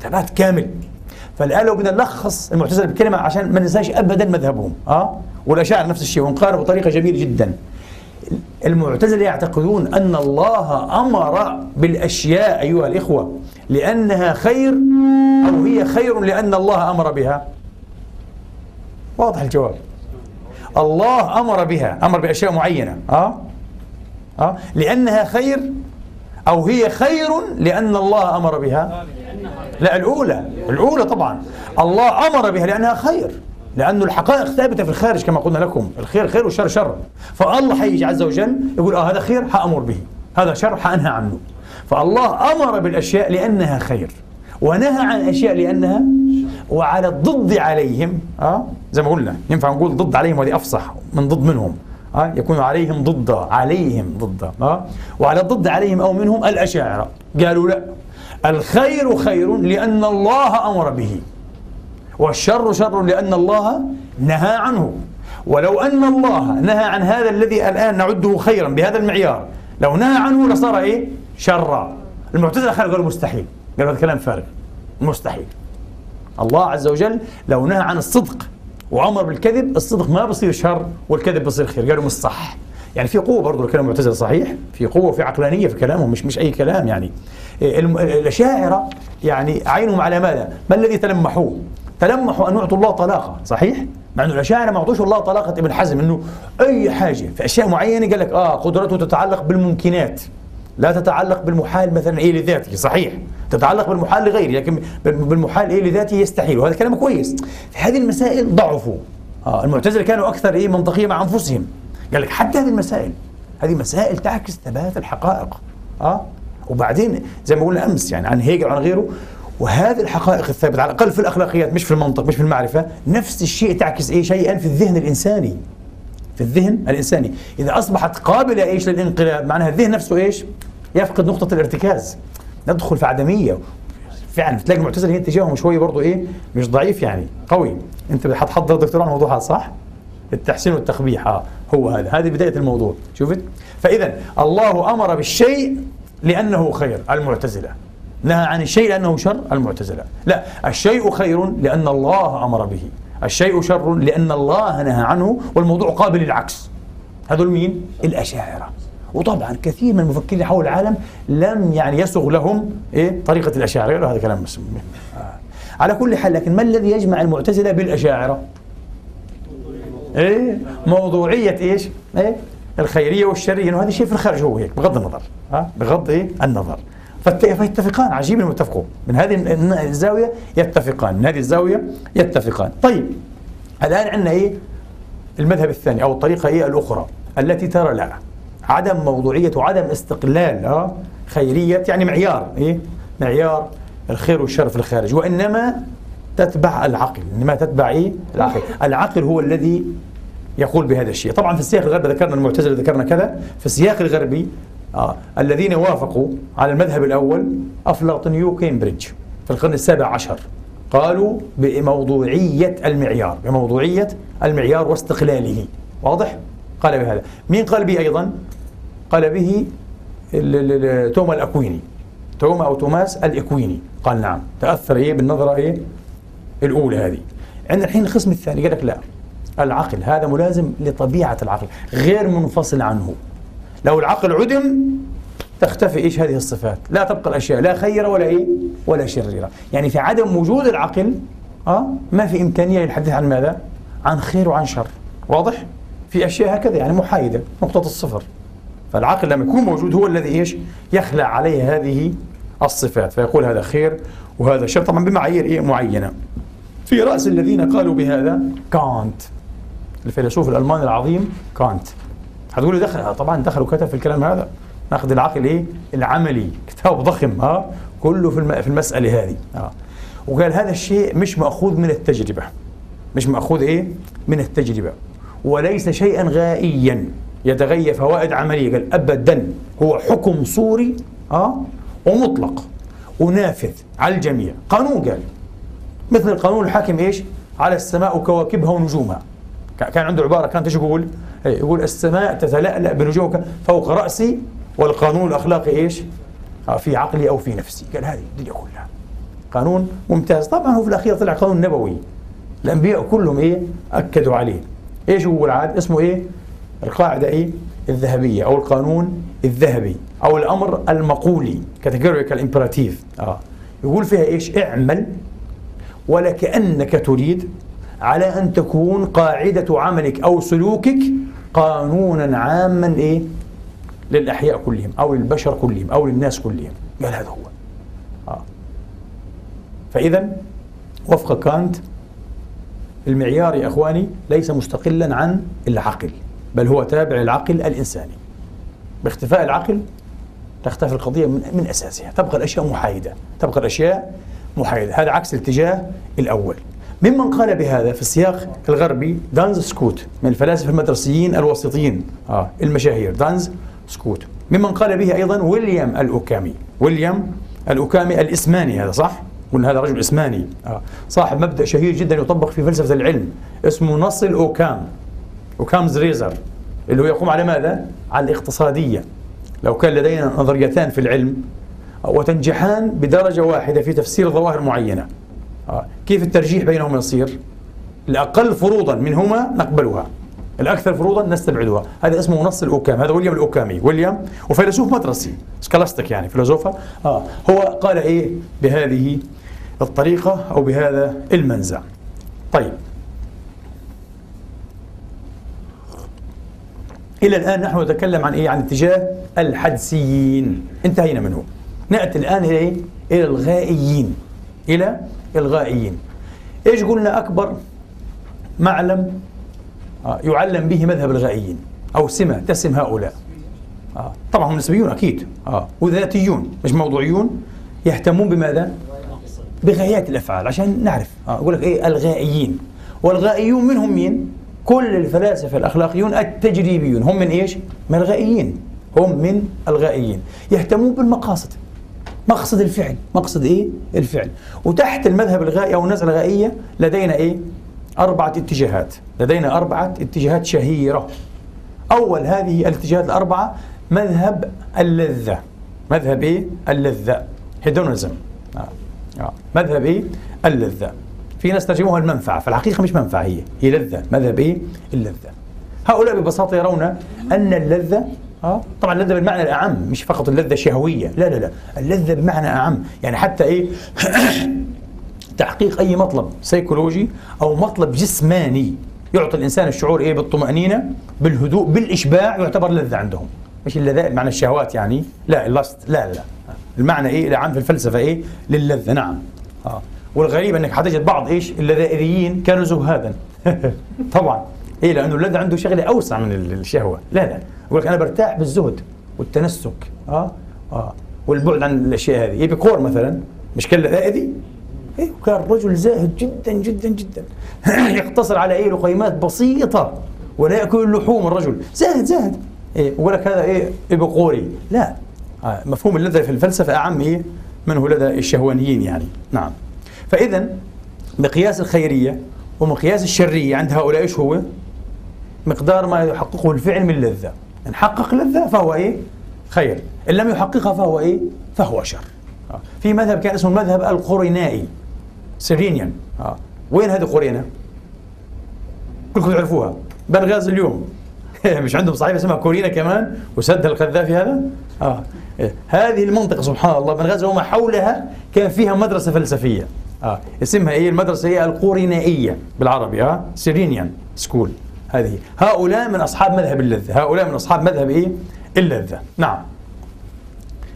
ثبات كامل. فالآن لو بدنا نلخص المعتزلة بكلمه عشان ما ننساش ابدا مذهبهم آه؟ والاشاعره نفس الشيء ونقارب بطريقه جميلة جدا. المعتزلة يعتقدون أن الله أمر بالأشياء أيها الإخوة لأنها خير أو هي خير لأن الله أمر بها. واضح الجواب. الله أمر بها أمر بأشياء معينة. أه؟ أه؟ لأنها خير أو هي خير لأن الله أمر بها. لا الأولى الأولى طبعا. الله أمر بها لأنها خير. لأنه الحقائق ثابتة في الخارج كما قلنا لكم. الخير خير والشر شر. فالله حيجي عز وجل يقول آه هذا خير حأمر به. هذا شر حأنهى عنه. فالله أمر بالأشياء لأنها خير ونهى عن الأشياء لأنها وعلى الضد عليهم. آه زي ما قلنا ينفع نقول ضد عليهم وهذه أفصح من ضد منهم. آه يكون عليهم ضد عليهم ضد. آه وعلى الضد عليهم أو منهم الأشاعرة. قالوا لا. الخير خير لأن الله أمر به. والشر شر لأن الله نهى عنه. ولو أن الله نهى عن هذا الذي الآن نعده خيرا بهذا المعيار لو نهى عنه لصار إيه؟ شرا. المعتزلة قالوا مستحيل. قالوا هذا كلام فارغ. مستحيل. الله عز وجل لو نهى عن الصدق وأمر بالكذب الصدق ما بصير شر والكذب بصير خير. قالوا مش صح. يعني في قوة برضه الكلام المعتزلة صحيح. في قوة وفي عقلانية في كلامهم مش مش أي كلام يعني. الأشاعرة يعني عينهم على ماذا؟ ما الذي تلمحوه؟ تلمحوا أن يعطوا الله طلاقة صحيح؟ مع أنه الأشاعرة ما أعطوش الله طلاقة ابن حزم أنه أي حاجة في أشياء معينة قال لك آه قدرته تتعلق بالممكنات لا تتعلق بالمحال مثلا إيه لذاته صحيح؟ تتعلق بالمحال لغيره لكن بالمحال إيه لذاته يستحيل وهذا كلام كويس. في هذه المسائل ضعفوا. آه المعتزلة كانوا أكثر إيه منطقية مع أنفسهم. قال لك حتى هذه المسائل هذه مسائل تعكس ثبات الحقائق. آه وبعدين زي ما قلنا أمس يعني عن هيجل وعن غيره وهذه الحقائق الثابتة على الأقل في الأخلاقيات مش في المنطق مش في المعرفة نفس الشيء تعكس إيه؟ شيئا في الذهن الإنساني. في الذهن الإنساني. إذا أصبحت قابلة إيش للانقلاب معناها الذهن نفسه إيش؟ يفقد نقطة الارتكاز. ندخل في عدمية. فعلا تلاقي المعتزلة هي اتجاههم شوي برضه إيه؟ مش ضعيف يعني قوي. أنت حتحضر دكتوراه عن الموضوع هذا صح؟ التحسين والتقبيح آه هو هذا. هذه بداية الموضوع. شفت فاذا الله أمر بالشيء لأنه خير المعتزلة. نهى عن الشيء لأنه شر المعتزلة. لا الشيء خير لأن الله أمر به. الشيء شر لأن الله نهى عنه والموضوع قابل للعكس. هذول مين؟ الأشاعرة. وطبعا كثير من المفكرين حول العالم لم يعني يسغ لهم إيه؟ طريقة الأشاعرة. هذا كلام مسلم آه. على كل حال لكن ما الذي يجمع المعتزلة بالأشاعرة؟ إيه؟ موضوعية إيش؟ إيه؟ الخيرية والشرية. وهذا شيء في الخارج هو هيك بغض النظر. ها؟ بغض إيه؟ النظر. فيتفقان. عجيب انهم اتفقوا من هذه الزاوية يتفقان. من هذه الزاوية يتفقان. طيب الآن عندنا إيه؟ المذهب الثاني أو الطريقة إيه؟ الأخرى التي ترى لا. عدم موضوعية وعدم استقلال آه خيرية يعني معيار إيه؟ معيار الخير والشر في الخارج. وإنما تتبع العقل. إنما تتبع إيه؟ العقل. العقل هو الذي يقول بهذا الشيء. طبعا في السياق الغربي ذكرنا المعتزلة ذكرنا كذا. في السياق الغربي آه. الذين وافقوا على المذهب الأول أفلاطونيو كامبريدج في القرن السابع عشر. قالوا بموضوعية المعيار بموضوعية المعيار واستقلاله. واضح؟ قال بهذا. مين قال به أيضا؟ قال به توما الأكويني. توما أو توماس الإكويني. قال نعم. تأثر إيه بالنظرة إيه؟ الأولى هذه. عندنا الحين القسم الثاني قال لك لا. العقل هذا ملازم لطبيعة العقل غير منفصل عنه. لو العقل عدم تختفي إيش هذه الصفات؟ لا تبقى الأشياء لا خيره ولا إيه؟ ولا شريره يعني في عدم وجود العقل آه ما في إمكانية للحديث عن ماذا؟ عن خير وعن شر. واضح؟ في أشياء هكذا يعني محايدة نقطة الصفر. فالعقل لما يكون موجود هو الذي إيش؟ يخلع عليه هذه الصفات. فيقول هذا خير وهذا شر. طبعا بمعايير إيه؟ معينة. في رأس الذين قالوا بهذا كانت. الفيلسوف الألماني العظيم كانت. هتقولي دخل طبعا دخل وكتب في الكلام هذا. ناخذ العقل إيه؟ العملي كتاب ضخم ها كله في في المسألة هذه آه. وقال هذا الشيء مش مأخوذ من التجربة. مش مأخوذ إيه؟ من التجربة. وليس شيئا غائيا يتغير فوائد عملية. قال ابدا هو حكم صوري آه ومطلق ونافذ على الجميع. قانون قال. مثل القانون الحاكم إيش؟ على السماء وكواكبها ونجومها. كان عنده عبارة كانت إيش يقول؟ يقول السماء تتلألأ بنجومك فوق رأسي والقانون الأخلاقي إيش؟ آه، في عقلي أو في نفسي. قال هذه الدنيا كلها. قانون ممتاز. طبعا هو في الأخير طلع قانون نبوي. الأنبياء كلهم إيه؟ أكدوا عليه. إيش هو العاد اسمه إيه؟ القاعدة إيه؟ الذهبية أو القانون الذهبي أو الأمر المقولي. categorical imperative آه. يقول فيها إيش؟ اعمل ولكأنك تريد على أن تكون قاعدة عملك أو سلوكك قانونا عاما إيه؟ للأحياء كلهم أو للبشر كلهم أو للناس كلهم. قال هذا هو. آه. فإذا وفق كانت المعيار يا إخواني ليس مستقلا عن العقل بل هو تابع للعقل الإنساني. باختفاء العقل تختفي القضية من, من أساسها. تبقى الأشياء محايدة تبقى الأشياء محايدة. هذا عكس الاتجاه الأول. ممن قال بهذا في السياق الغربي دانز سكوت من الفلاسفة المدرسيين الوسطيين آه المشاهير دانز سكوت ممن قال به أيضا ويليام الأوكامي ويليام الأوكامي الإسماني هذا صح؟ قلنا هذا رجل إسماني آه. صاحب مبدأ شهير جدا يطبق في فلسفة العلم اسمه نص الأوكام Occam's razor اللي هو يقوم على ماذا؟ على الاقتصادية لو كان لدينا نظريتان في العلم وتنجحان بدرجة واحدة في تفسير ظواهر معينة آه. كيف الترجيح بينهما يصير؟ الأقل فروضا منهما نقبلها الأكثر فروضا نستبعدها. هذا اسمه نصل أوكام هذا ويليام الأوكامي ويليام وفيلسوف مدرسي scholastic يعني فيلسوفا آه. هو قال إيه؟ بهذه الطريقة أو بهذا المنزع طيب. إلى الآن نحن نتكلم عن إيه؟ عن اتجاه الحدسيين. انتهينا منه. نأتي الآن إلى إيه؟ إلى الغائيين إلى الغائيين. إيش قلنا أكبر معلم؟ آه، يعلم به مذهب الغائيين. أو سمة تسم هؤلاء. آه، طبعا هم نسبيون أكيد. آه، وذاتيون مش موضوعيون. يهتمون بماذا؟ بغايات الأفعال عشان نعرف. أقول لك إيه؟ الغائيين. والغائيون منهم مين؟ كل الفلاسفة الأخلاقيون التجريبيون. هم من إيش؟ من الغائيين. هم من الغائيين. يهتمون بالمقاصد. مقصد الفعل. مقصد إيه؟ الفعل. وتحت المذهب الغائي أو النزعة الغائية لدينا إيه؟ أربعة اتجاهات. لدينا أربعة اتجاهات شهيرة. أول هذه الاتجاهات الأربعة مذهب اللذة. مذهب إيه؟ اللذة. هيدونيزم. آه. آه. مذهب إيه؟ اللذة. في ناس ترجموها المنفعة. في الحقيقة مش منفعة هي. هي لذة. مذهب إيه؟ اللذة. هؤلاء ببساطة يرون أن اللذة طبعا اللذة بالمعنى الأعم مش فقط اللذة الشهويه لا لا لا. اللذة بمعنى أعم. يعني حتى إيه؟ *coughs* تحقيق أي مطلب سيكولوجي أو مطلب جسماني يعطي الإنسان الشعور إيه؟ بالطمأنينة بالهدوء بالإشباع يعتبر لذة عندهم. مش اللذة معنى الشهوات يعني؟ لا ال lust لا لا. المعنى إيه؟ الأعم في الفلسفة إيه؟ للذة نعم. آه والغريب أنك حتجد بعض إيش؟ اللذائذيين كانوا زهادا. *laughs* طبعا. إيه لأنه اللذه عنده شغلة أوسع من الشهوة. لا لا. يقول لك أنا برتاح بالزهد والتنسك. آه؟ آه. والبعد عن الأشياء هذه. ايبيكور مثلا. مش كان لذائذي إيه وكان رجل زاهد جدا جدا جدا. *clears throat* يقتصر على إيه؟ لقيمات بسيطة. ولا يأكل اللحوم الرجل. زاهد زاهد. إيه يقول لك هذا إيه؟ ايبيقوري لا. آه مفهوم اللذه في الفلسفة أعم إيه؟ منه لدى الشهوانيين يعني. نعم. فاذا مقياس الخيرية ومقياس الشرية عند هؤلاء إيش هو؟ مقدار ما يحققه الفعل من لذة. إن حقق لذة فهو إيه؟ خير. إن لم يحققها فهو إيه؟ فهو شر. آه. في مذهب كان اسمه المذهب القورينائي. Cyrenian آه. وين هذه قورينا؟ كلكم تعرفوها. بنغازي اليوم. *laughs* مش عندهم صحيفه اسمها كورينا كمان. وسدها القذافي هذا؟ آه. إيه. هذه المنطقة سبحان الله بنغازي وما حولها كان فيها مدرسة فلسفية. آه. اسمها إيه؟ المدرسة هي القورينائيه بالعربي. آه. Cyrenian school هذه. هؤلاء من أصحاب مذهب اللذة. هؤلاء من أصحاب مذهب إيه؟ اللذة. نعم.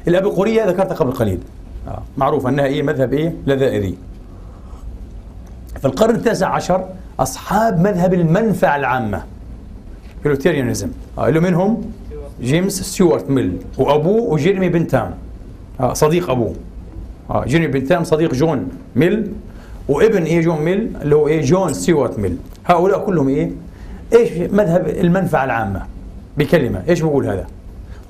الابيقوريه ذكرتها قبل قليل. آه. معروف أنها إيه؟ مذهب إيه؟ لذائذي. في القرن التاسع عشر أصحاب مذهب المنفعة العامة. utilitarianism آه. اللي منهم جيمس ستيوارت ميل وأبوه وجيرمي بنتام. آه. صديق أبوه. آه. جيرمي بنتام صديق جون ميل وابن إيه؟ جون ميل اللي هو إيه؟ جون ستيوارت ميل. هؤلاء كلهم إيه؟ إيش مذهب المنفعة العامة؟ بكلمة إيش بقول هذا؟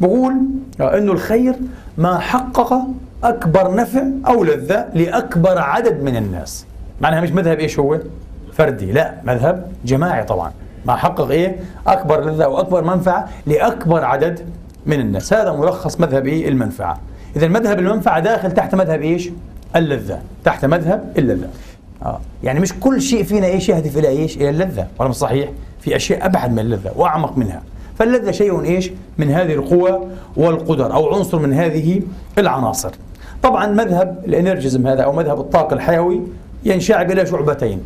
بقول إنه الخير ما حقق أكبر نفع أو لذة لأكبر عدد من الناس. معناها مش مذهب إيش هو؟ فردي لا مذهب جماعي طبعا. ما حقق إيه؟ أكبر لذة واكبر منفعة لأكبر عدد من الناس. هذا ملخص مذهب إيه المنفعة. اذا مذهب المنفعة داخل تحت مذهب إيش؟ اللذة. تحت مذهب اللذة. آه. يعني مش كل شيء فينا إيش يهدف إلى إيش؟ إلى اللذة. ولا مش صحيح. في أشياء أبعد من اللذة وأعمق منها. فاللذة شيء إيش؟ من هذه القوى والقدر أو عنصر من هذه العناصر. طبعا مذهب الإنرجيزم هذا أو مذهب الطاقة الحيوي ينشعب إلى شعبتين.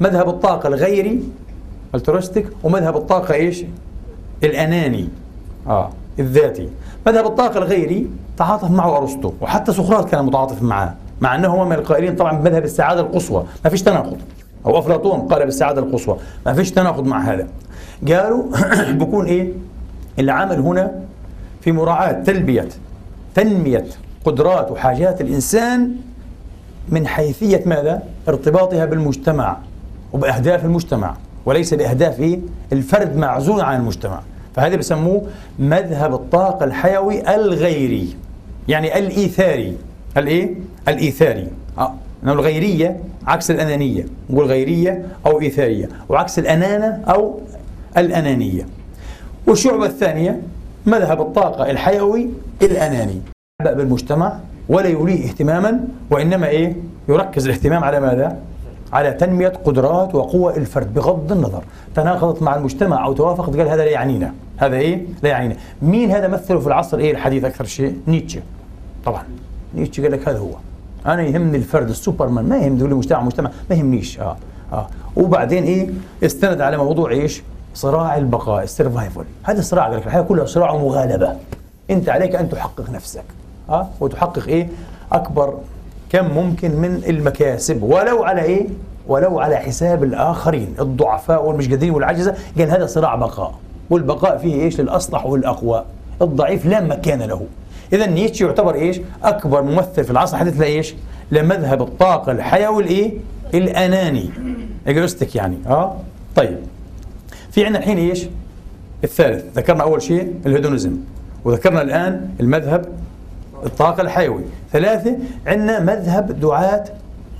مذهب الطاقة الغيري التروستيك ومذهب الطاقة إيش؟ الأناني آه الذاتي. مذهب الطاقة الغيري تعاطف معه أرسطو وحتى سقراط كان متعاطف معه مع أنه هو من القائلين طبعا بمذهب السعادة القصوى. ما فيش تناقض. أو أفلاطون قال بالسعادة القصوى. ما فيش تناقض مع هذا. قالوا *clears throat* بكون إيه؟ العمل هنا في مراعاة تلبية تنمية قدرات وحاجات الإنسان من حيثية ماذا؟ ارتباطها بالمجتمع وبأهداف المجتمع وليس بأهداف إيه؟ الفرد معزول عن المجتمع. فهذا بسموه مذهب الطاقة الحيوي الغيري يعني الإيثاري الإيه؟ الإيثاري. آه. الغيرية عكس الأنانية نقول غيرية أو إيثارية وعكس الأنانة أو الأنانية. والشعبة الثانية مذهب الطاقة الحيوي الأناني. بالمجتمع ولا يوليه اهتماما وإنما إيه؟ يركز الاهتمام على ماذا؟ على تنمية قدرات وقوة الفرد بغض النظر. تناقضت مع المجتمع أو توافقت قال هذا لا يعنينا. هذا إيه؟ لا يعنينا. مين هذا مثله في العصر؟ إيه الحديث أكثر شيء؟ نيتشه. طبعا. نيتشه قال لك هذا هو. أنا يهمني الفرد السوبرمان ما يهمني المجتمع مجتمع ما يهمنيش. آه آه. وبعدين إيه؟ استند على موضوع إيش؟ صراع البقاء ال survival. هذا الصراع الحياة كلها صراع ومغالبة. أنت عليك أن تحقق نفسك. ها أه؟ وتحقق إيه؟ أكبر كم ممكن من المكاسب. ولو على إيه؟ ولو على حساب الآخرين الضعفاء والمش قادرين والعجزه قال هذا صراع بقاء. والبقاء فيه إيش؟ للأصلح والأقوى. الضعيف لا مكان له. اذا نيتشه يعتبر إيش؟ أكبر ممثل في العصر الحديث لايش لمذهب الطاقة الحيوي الايه الأناني. egoistic يعني آه؟ طيب. في عندنا الحين إيش؟ الثالث. ذكرنا أول شيء ال hedonism وذكرنا الآن المذهب الطاقة الحيوي. ثلاثة عندنا مذهب دعاة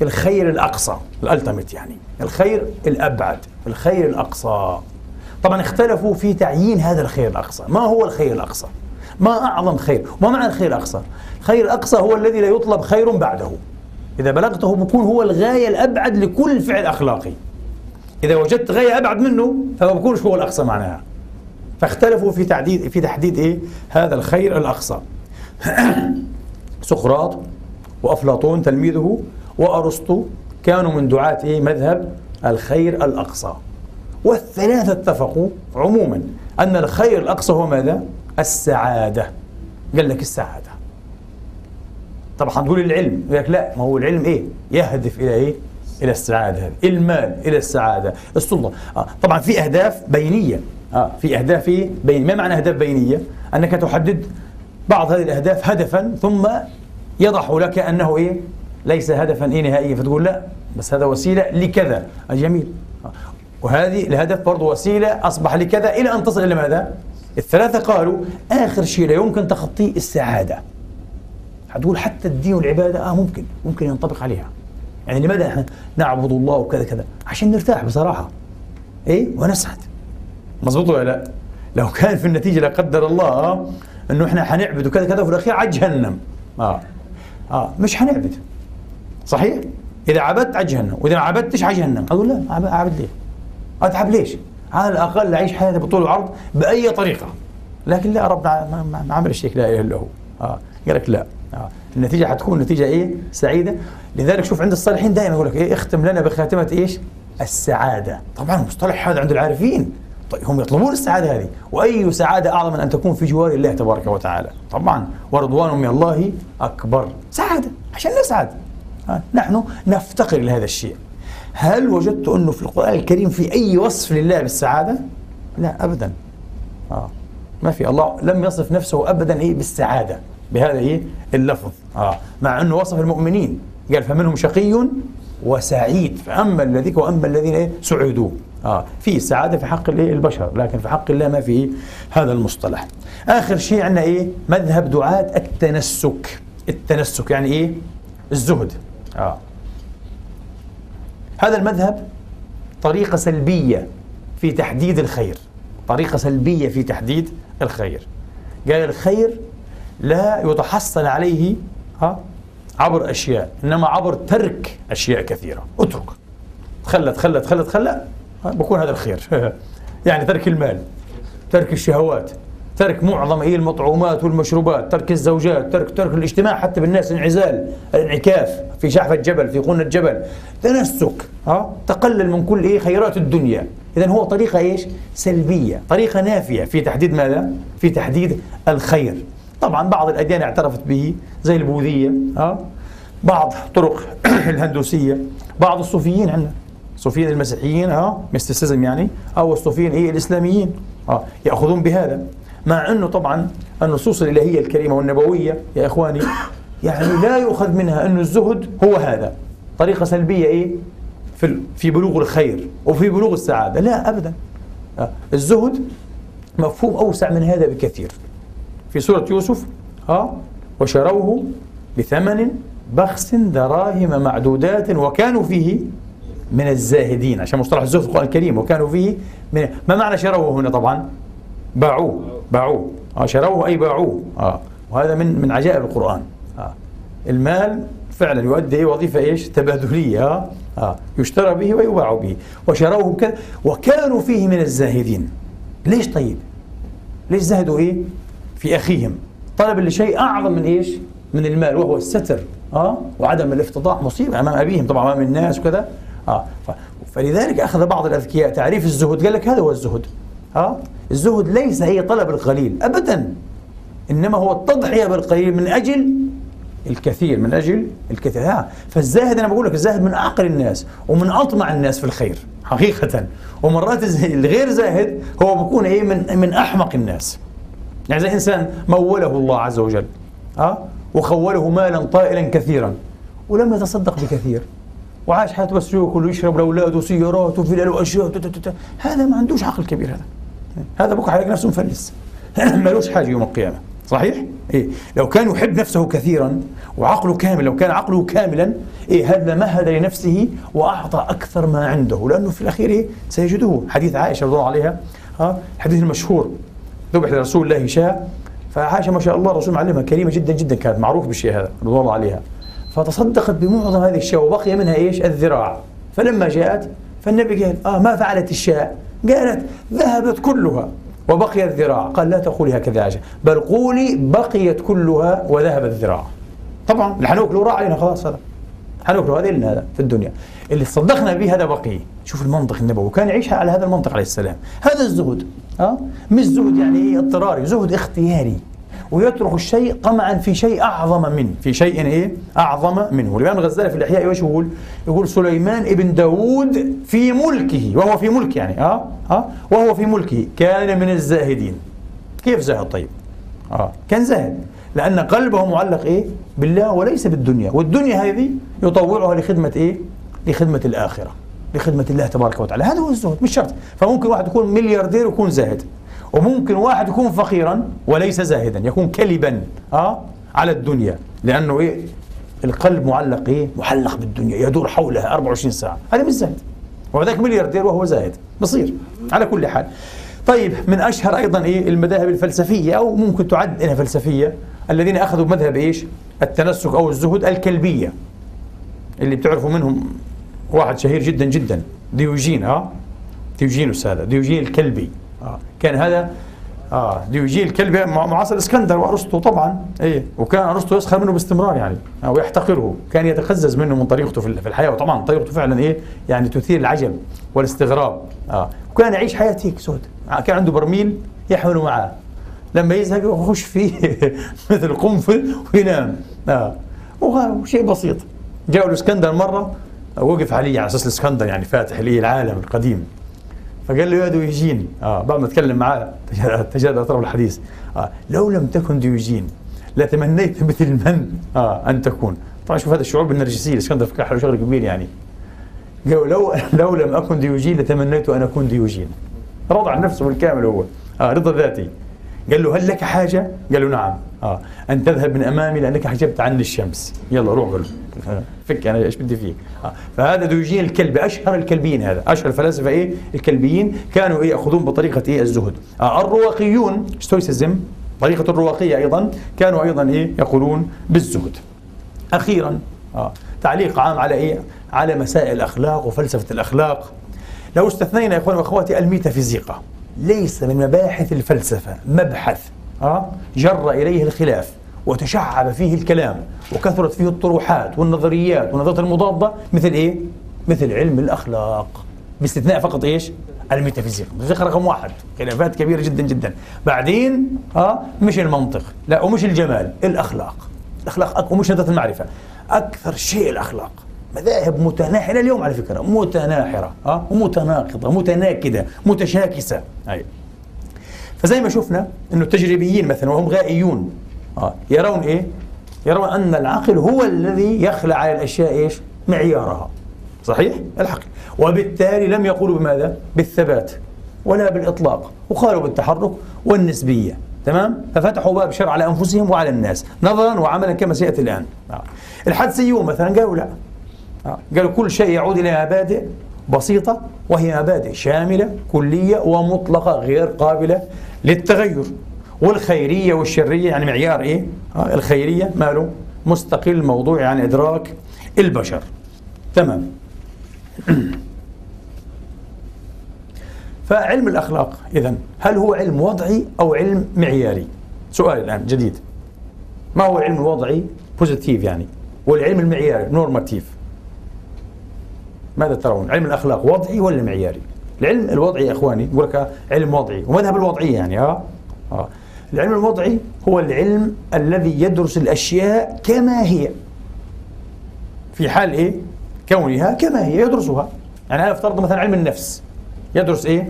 الخير الأقصى ال ultimate يعني الخير الأبعد الخير الأقصى. طبعا اختلفوا في تعيين هذا الخير الأقصى. ما هو الخير الأقصى؟ ما أعظم خير. وما معنى الخير الاقصى الخير الاقصى هو الذي لا يطلب خير بعده. إذا بلغته بكون هو الغاية الأبعد لكل فعل أخلاقي. إذا وجدت غاية أبعد منه فما بكونش هو الأقصى معناها. فاختلفوا في تحديد في تحديد إيه؟ هذا الخير الأقصى. *clears throat* سقراط وأفلاطون تلميذه وأرسطو كانوا من دعاة إيه؟ مذهب الخير الأقصى. والثلاثة اتفقوا عموما أن الخير الأقصى هو ماذا؟ السعادة قال لك السعادة طبعا حنقول العلم يقول لك لا ما هو العلم إيه؟ يهدف إلى إيه؟ إلى السعادة هذه، المال إلى السعادة، السلطة، آه. طبعا في أهداف بينية، آه في أهداف إيه؟ بين ما معنى أهداف بينية؟ أنك تحدد بعض هذه الأهداف هدفا ثم يضح لك أنه إيه؟ ليس هدفا إيه نهائيا فتقول لا بس هذا وسيلة لكذا، جميل. آه. وهذه الهدف برضه وسيلة أصبح لكذا إلى أن تصل إلى ماذا؟ الثلاثة قالوا آخر شيء لا يمكن تخطيه السعادة. حتقول حتى الدين والعبادة آه ممكن ممكن ينطبق عليها. يعني لماذا إحنا نعبد الله وكذا كذا؟ عشان نرتاح بصراحة. إيه ونسعد. مظبوط ولا لا؟ لو كان في النتيجة لا قدر الله آه إنه إحنا حنعبد وكذا كذا وفي الأخير على جهنم. آه آه مش حنعبد. صحيح؟ إذا عبدت على جهنم وإذا ما عبدتش على جهنم، أقول لا اعبد ليه؟ أتعب ليش؟ على الأقل أعيش حياتي بطول العرض بأي طريقة. لكن لا ربنا ما عمل الشيء لا إله إلا هو. آه قال لك لا آه. النتيجة حتكون نتيجة إيه؟ سعيدة لذلك شوف عند الصالحين دائما يقول لك إيه اختم لنا بخاتمة إيش؟ السعادة طبعا المصطلح هذا عند العارفين طيب هم يطلبون السعادة هذه وأي سعادة أعظم من أن تكون في جوار الله تبارك وتعالى طبعا ورضوان من الله أكبر سعادة عشان نسعد آه. نحن نفتقر لهذا الشيء هل وجدت أنه في القرآن الكريم في أي وصف لله بالسعادة؟ لا أبدا. آه. ما في الله لم يصف نفسه أبدا إيه بالسعادة بهذا إيه اللفظ. آه. مع أنه وصف المؤمنين. قال فمنهم شقي وسعيد فأما الذين وأما الذين إيه سعدوا آه. في سعادة في حق الايه البشر لكن في حق الله ما في إيه هذا المصطلح. آخر شيء عندنا إيه مذهب دعاة التنسك. التنسك يعني إيه الزهد. آه. هذا المذهب طريقة سلبية في تحديد الخير. طريقة سلبية في تحديد الخير. قال الخير لا يتحصل عليه ها عبر أشياء إنما عبر ترك أشياء كثيرة. اترك. تخلى تخلى تخلى تخلى بكون هذا الخير. *laughs* يعني ترك المال ترك الشهوات ترك معظم إيه المطعومات والمشروبات ترك الزوجات ترك ترك الاجتماع حتى بالناس انعزال الانعكاف في شحفة جبل في قنة جبل تنسك ها؟ تقلل من كل إيه؟ خيرات الدنيا. اذا هو طريقة إيش؟ سلبية. طريقة نافية. في تحديد ماذا؟ في تحديد الخير. طبعا بعض الأديان اعترفت به زي البوذية ها؟ بعض طرق *clears throat* الهندوسية. بعض الصوفيين عندنا. الصوفيين المسيحيين ها؟ ميستيسيزم يعني. أو الصوفيين إيه؟ الإسلاميين ها؟ يأخذون بهذا. مع أنه طبعا النصوص الإلهية الكريمة والنبوية يا إخواني يعني لا يؤخذ منها أنه الزهد هو هذا. طريقة سلبية إيه؟ في في بلوغ الخير وفي بلوغ السعادة. لا أبدا. الزهد مفهوم أوسع من هذا بكثير. في سورة يوسف ها وشروه بثمن بخس دراهم معدودات وكانوا فيه من الزاهدين. عشان مصطلح الزهد في القرآن الكريم وكانوا فيه من ما معنى شروه هنا طبعا؟ باعوه باعوه. آه شروه أي باعوه. آه. وهذا من من عجائب القرآن. آه. المال فعلا يؤدي وظيفة إيش؟ تبادلية. آه, آه. يشترى به ويباع به. وشروه بكذا وكانوا فيه من الزاهدين. ليش طيب؟ ليش زهدوا إيه؟ في أخيهم. طلب لشيء أعظم من إيش؟ من المال وهو الستر. آه. وعدم الافتضاح مصيبة أمام أبيهم طبعا أمام الناس وكذا. آه. فلذلك أخذ بعض الأذكياء تعريف الزهد. قال لك هذا هو الزهد. آه. الزهد ليس هي طلب القليل أبدا. إنما هو التضحية بالقليل من أجل الكثير من أجل الكثير. ها فالزاهد أنا بقول لك الزاهد من أعقل الناس ومن أطمع الناس في الخير حقيقة. ومرات الغير زاهد هو بيكون إيه من من أحمق الناس. يعني زي إنسان موله الله عز وجل أه؟ وخوله مالا طائلا كثيرا ولم يتصدق بكثير وعاش حياته بس يأكل ويشرب لأولاده وسيارات وفلل وأشياء هذا ما عندوش عقل كبير هذا. هذا بكره حيلاقي نفسه مفلس. *laughs* مالوش حاجة يوم القيامة. صحيح؟ إيه؟ لو كان يحب نفسه كثيرا وعقله كامل لو كان عقله كاملا إيه هذا مهد لنفسه وأعطى أكثر ما عنده. لأنه في الأخير إيه؟ سيجده. حديث عائشة رضي الله عليها ها الحديث المشهور. ذبح لرسول الله شاة. فعائشة ما شاء الله الرسول معلمها كريمة جدا جدا كانت معروف بالشيء هذا رضوان الله عليها. فتصدقت بمعظم هذه الشاة وبقي منها إيش؟ الذراع. فلما جاءت فالنبي قال آه ما فعلت الشاة؟ قالت ذهبت كلها وبقي الذراع قال لا تقولي هكذا عائشة. بل قولي بقيت كلها وذهب الذراع طبعا اللي حناكله راح علينا خلاص هذا. حناكله هذا لنا هذا في الدنيا. اللي صدقنا به هذا بقي. شوف المنطق النبوي. كان يعيش على هذا المنطق عليه السلام. هذا الزهد. ها؟ مش زهد يعني إيه اضطراري زهد اختياري. ويترك الشيء طمعا في شيء أعظم منه. في شيء إيه؟ أعظم منه. الامام الغزالي في الإحياء إيش يقول؟ يقول سليمان ابن داود في ملكه وهو في ملك يعني آه آه وهو في ملكه. كان من الزاهدين. كيف زاهد طيب؟ آه كان زاهد. لأن قلبه معلق إيه؟ بالله وليس بالدنيا. والدنيا هذه يطوعها لخدمة إيه؟ لخدمة الآخرة. لخدمة الله تبارك وتعالى. هذا هو الزهد مش شرط. فممكن واحد يكون ملياردير ويكون زاهد. وممكن واحد يكون فقيرا وليس زاهدا يكون كلبا آه على الدنيا. لأنه إيه؟ القلب معلق إيه؟ معلق بالدنيا يدور حولها 24 ساعة. هذا مش زاهد. وهذاك ملياردير وهو زاهد. بصير. على كل حال. طيب من أشهر أيضا إيه؟ المذاهب الفلسفية أو ممكن تعد انها فلسفية الذين أخذوا بمذهب إيش؟ التنسك أو الزهد الكلبية. اللي بتعرفوا منهم واحد شهير جدا جدا ديوجين آه؟ ديوجينوس هذا ديوجين الكلبي. آه. كان هذا آه ديوجين الكلبي معاصر إسكندر وأرسطو طبعا. إيه. وكان أرسطو يسخر منه باستمرار يعني آه ويحتقره كان يتقزز منه من طريقته في الحياة. وطبعا طريقته فعلا إيه يعني تثير العجب والاستغراب. آه. وكان يعيش حياة هيك سود. آه كان عنده برميل يحمله معاه. لما يزهق يخش فيه *laughs* مثل قنفذ وينام. آه. وشيء بسيط. جاء الإسكندر مرة وقف علي على أساس الإسكندر يعني فاتح لي العالم القديم. فقال له يا ديوجين. آه بعد ما اتكلم معاه *laughs* تجاذب أطراف الحديث. آه لو لم تكن ديوجين لتمنيت مثل من؟ آه أن تكون. طبعا شوف هذا الشعور بالنرجسية الاسكندر فكر حاله شغل كبير يعني. قال لو *laughs* لو لم أكن ديوجين لتمنيت أن أكون ديوجين. رضى عن نفسه بالكامل هو. آه رضا ذاتي قال له هل لك حاجة؟ قال له نعم. آه. أن تذهب من أمامي لأنك حجبت عني الشمس يلا روح قل *laughs* فك أنا إيش بدي فيه آه. فهذا دوجين الكلبي أشهر الكلبيين هذا. أشهر الفلاسفة إيه؟ الكلبيين كانوا إيه؟ يأخذون بطريقة إيه؟ الزهد. آه. الرواقيون stoicism طريقة الرواقية أيضا كانوا أيضا إيه؟ يقولون بالزهد. أخيرا آه. تعليق عام على إيه؟ على مسائل الأخلاق وفلسفة الأخلاق. لو استثنينا يا اخواني وأخواتي الميتافيزيقا. ليس من مباحث الفلسفة مبحث آه؟ جر إليه الخلاف وتشعب فيه الكلام وكثرت فيه الطروحات والنظريات والنظريات المضادة مثل إيه؟ مثل علم الأخلاق. باستثناء فقط إيش؟ الميتافيزيقا الميتافيزيقا رقم واحد خلافات كبيرة جدا جدا. بعدين آه؟ مش المنطق لا ومش الجمال الأخلاق. الأخلاق ومش نظرة المعرفة. أكثر شيء الأخلاق. مذاهب متناحرة اليوم على فكرة متناحرة آه ومتناقضة متناكدة متشاكسة أي. فزي ما شفنا إنه التجريبيين مثلا وهم غائيون آه يرون إيه؟ يرون أن العقل هو الذي يخلع على الأشياء إيش؟ معيارها صحيح؟ العقل وبالتالي لم يقولوا بماذا؟ بالثبات ولا بالإطلاق وقالوا بالتحرك والنسبية تمام؟ ففتحوا باب شر على أنفسهم وعلى الناس نظرا وعملا كما سيأتي الآن آه. الحدسيون مثلا قالوا لا. قالوا كل شيء يعود إلى مبادئ بسيطة وهي مبادئ شاملة كلية ومطلقة غير قابلة للتغير والخيرية والشرية يعني معيار إيه؟ آه الخيرية ماله؟ مستقل موضوع عن إدراك البشر تمام *clears throat* فعلم الأخلاق إذا هل هو علم وضعي أو علم معياري؟ سؤال الآن جديد ما هو العلم الوضعي؟ بوزيتيف يعني والعلم المعياري نورماتيف ماذا ترون؟ علم الأخلاق وضعي ولا معياري؟ العلم الوضعي يا إخواني يقول لك علم وضعي ومذهب الوضعية يعني ها؟ آه. العلم الوضعي هو العلم الذي يدرس الأشياء كما هي في حال إيه؟ كونها كما هي يدرسها يعني أنا افترض مثلا علم النفس يدرس إيه؟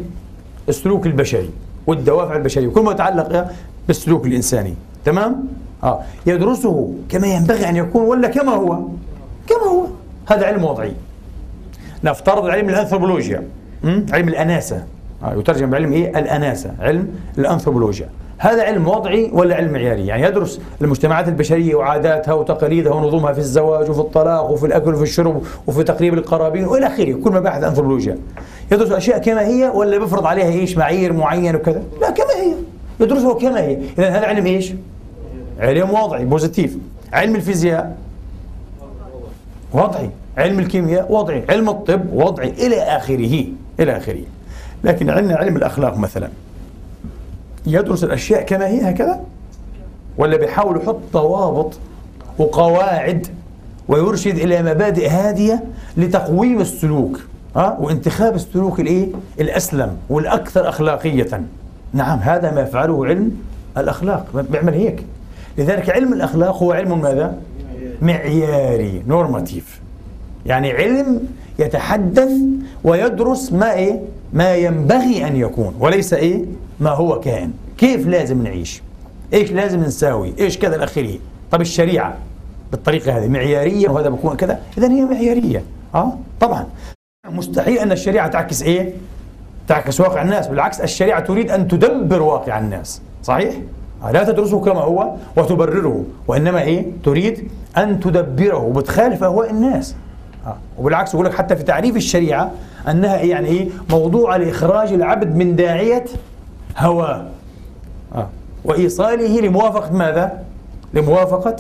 السلوك البشري والدوافع البشرية وكل ما يتعلق بالسلوك الإنساني تمام؟ آه يدرسه كما ينبغي أن يكون ولا كما هو كما هو هذا علم وضعي نفترض علم الأنثروبولوجيا. علم الأناسة. آه يترجم بعلم إيه؟ الأناسة. علم الأنثروبولوجيا. هذا علم وضعي ولا علم معياري؟ يعني يدرس المجتمعات البشرية وعاداتها وتقاليدها ونظمها في الزواج وفي الطلاق وفي الأكل وفي الشرب وفي تقريب القرابين وإلى آخره كل مباحث الأنثروبولوجيا يدرس أشياء كما هي ولا بيفرض عليها إيش؟ معايير معينة وكذا؟ لا كما هي. يدرسها كما هي. إذا هذا علم إيش؟ علم وضعي بوزيتيف. علم الفيزياء؟ وضعي. علم الكيمياء وضعي علم الطب وضعي إلى آخره إلى آخره. لكن عندنا علم الأخلاق مثلا. يدرس الأشياء كما هي هكذا؟ ولا بيحاول يحط ضوابط وقواعد ويرشد إلى مبادئ هادية لتقويم السلوك ها؟ وانتخاب السلوك الإيه؟ الأسلم والأكثر أخلاقية. نعم هذا ما يفعله علم الأخلاق. بيعمل هيك. لذلك علم الأخلاق هو علم ماذا؟ معياري نورماتيف. يعني علم يتحدث ويدرس ما إيه؟ ما ينبغي أن يكون وليس إيه؟ ما هو كائن. كيف لازم نعيش؟ إيش لازم نساوي؟ إيش كذا الاخره طب الشريعة بالطريقة هذه معيارية وهذا بكون كذا؟ اذا هي معيارية. آه؟ طبعا. مستحيل أن الشريعة تعكس إيه؟ تعكس واقع الناس. بالعكس الشريعة تريد أن تدبر واقع الناس. صحيح؟ لا تدرسه كما هو وتبرره وإنما إيه؟ تريد أن تدبره وبتخالف اهواء الناس. آه. وبالعكس يقول لك حتى في تعريف الشريعة أنها إيه يعني إيه؟ موضوع لإخراج العبد من داعية هواه آه. وإيصاله لموافقة ماذا؟ لموافقة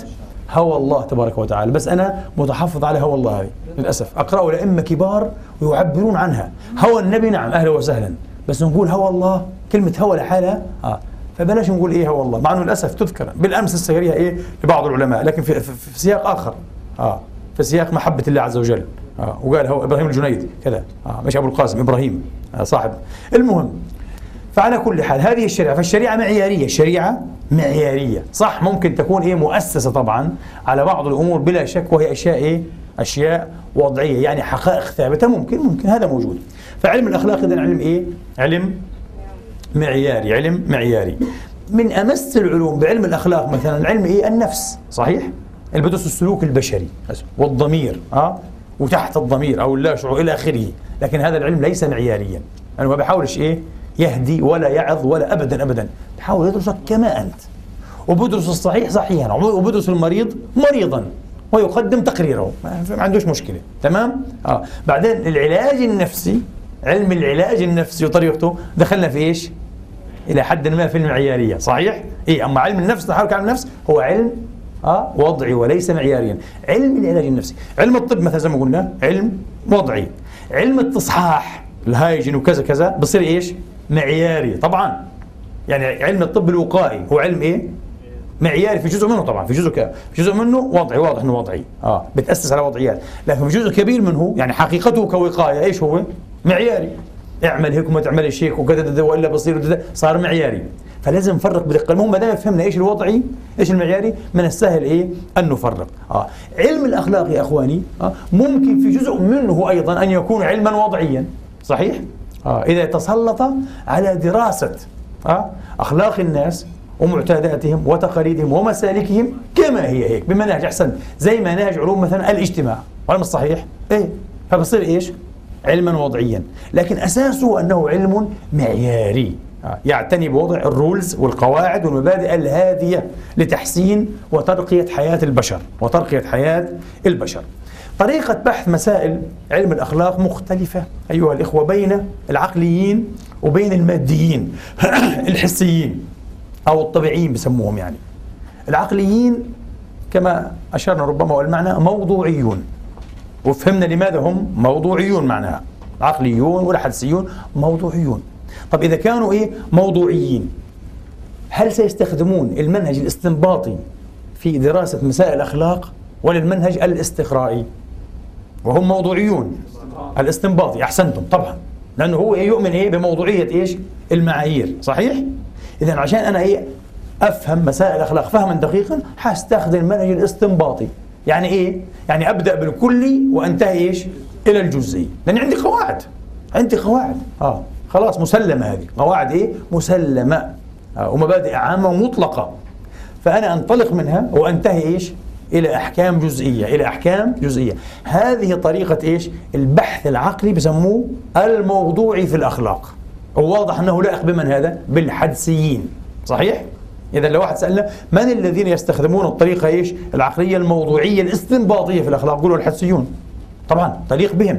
هوى الله تبارك وتعالى. بس أنا متحفظ على هوى الله هذه للأسف. أقرأ لأئمة كبار ويعبرون عنها. هوى النبي نعم أهلا وسهلا. بس نقول هوى الله كلمة هوى لحالها؟ آه. فبلاش نقول إيه هو الله؟ مع إنه للأسف تذكر بالأمس السيرية إيه؟ لبعض العلماء لكن في, في, في سياق آخر. آه. في سياق محبة الله عز وجل. آه وقال هو إبراهيم الجنيد كذا. آه مش أبو القاسم إبراهيم آه صاحب. المهم فعلى كل حال هذه الشريعة فالشريعة معيارية الشريعة معيارية. صح ممكن تكون إيه مؤسسة طبعا على بعض الأمور بلا شك وهي أشياء إيه؟ أشياء وضعية يعني حقائق ثابتة. ممكن ممكن هذا موجود. فعلم الأخلاق إذا علم إيه؟ علم معياري علم معياري. من أمس العلوم بعلم الأخلاق مثلا علم إيه؟ النفس صحيح؟ اللي السلوك البشري والضمير آه؟ وتحت الضمير أو اللاشعور إلى آخره. لكن هذا العلم ليس معياريا. أنا يعني ما بحاولش إيه؟ يهدي ولا يعظ ولا ابدا ابدا. بحاول يدرسك كما أنت. وبدرس الصحيح صحيحا. وبدرس المريض مريضا. ويقدم تقريره. ما عندوش مشكلة. تمام؟ آه. بعدين العلاج النفسي علم العلاج النفسي وطريقته دخلنا في إيش؟ إلى حد ما في المعيارية. صحيح؟ اي أما علم النفس تحرك علم النفس هو علم وضعي وليس معياريا. علم العلاج النفسي. علم الطب مثلا زي ما قلنا علم وضعي. علم التصحاح. الهايجين وكذا كذا بصير إيش؟ معياري. طبعا. يعني علم الطب الوقائي هو علم إيه؟ معياري في جزء منه طبعا. في جزء ك... في جزء منه وضعي. واضح إنه وضعي. آه بتأسس على وضعيات. لكن في جزء كبير منه يعني حقيقته كوقاية إيش هو؟ معياري. اعمل هيك وما تعملش هيك وكذا وإلا بصير صار معياري. فلازم نفرق بدقة. المهم ما دام فهمنا إيش الوضعي إيش المعياري من السهل إيه؟ أن نفرق. آه. علم الأخلاق يا إخواني آه ممكن في جزء منه أيضا أن يكون علما وضعيا. صحيح؟ آه. إذا تسلط على دراسة آه أخلاق الناس ومعتاداتهم وتقاليدهم ومسالكهم كما هي هيك بمنهج أحسن. زي مناهج علوم مثلا الاجتماع. ولا مش صحيح؟ إيه. فبصير إيش؟ علما وضعيا. لكن أساسه أنه علم معياري. يعتني بوضع الرولز والقواعد والمبادئ الهادية لتحسين وترقية حياة البشر وترقية حياة البشر. طريقة بحث مسائل علم الأخلاق مختلفة أيها الإخوة بين العقليين وبين الماديين *clears throat* الحسيين أو الطبيعيين بسموهم يعني. العقليين كما أشرنا ربما والمعنى موضوعيون. وفهمنا لماذا هم موضوعيون معناها. عقليون ولا موضوعيون. طب إذا كانوا إيه؟ موضوعيين. هل سيستخدمون المنهج الاستنباطي في دراسة مسائل الأخلاق ولا المنهج الاستقرائي؟ وهم موضوعيون. الاستنباطي أحسنتم طبعا. لأنه هو يؤمن إيه؟ بموضوعية إيش؟ المعايير صحيح؟ اذا عشان أنا إيه؟ أفهم مسائل الأخلاق فهما دقيقا حأستخدم المنهج الاستنباطي. يعني إيه؟ يعني أبدأ بالكلي وأنتهي إيش؟ إلى الجزئي. لأن عندي قواعد. عندي قواعد. آه. خلاص مسلمة هذه. قواعد إيه؟ مسلمة. آه ومبادئ عامة ومطلقة. فأنا أنطلق منها وأنتهي إيش؟ إلى أحكام جزئية إلى أحكام جزئية. هذه طريقة إيش؟ البحث العقلي بسموه الموضوعي في الأخلاق. وواضح أنه لائق بمن هذا؟ بالحدسيين. صحيح؟ إذا لو واحد سألنا من الذين يستخدمون الطريقة إيش؟ العقلية الموضوعية الاستنباطية في الأخلاق؟ قولوا الحدسيون. طبعا تليق بهم.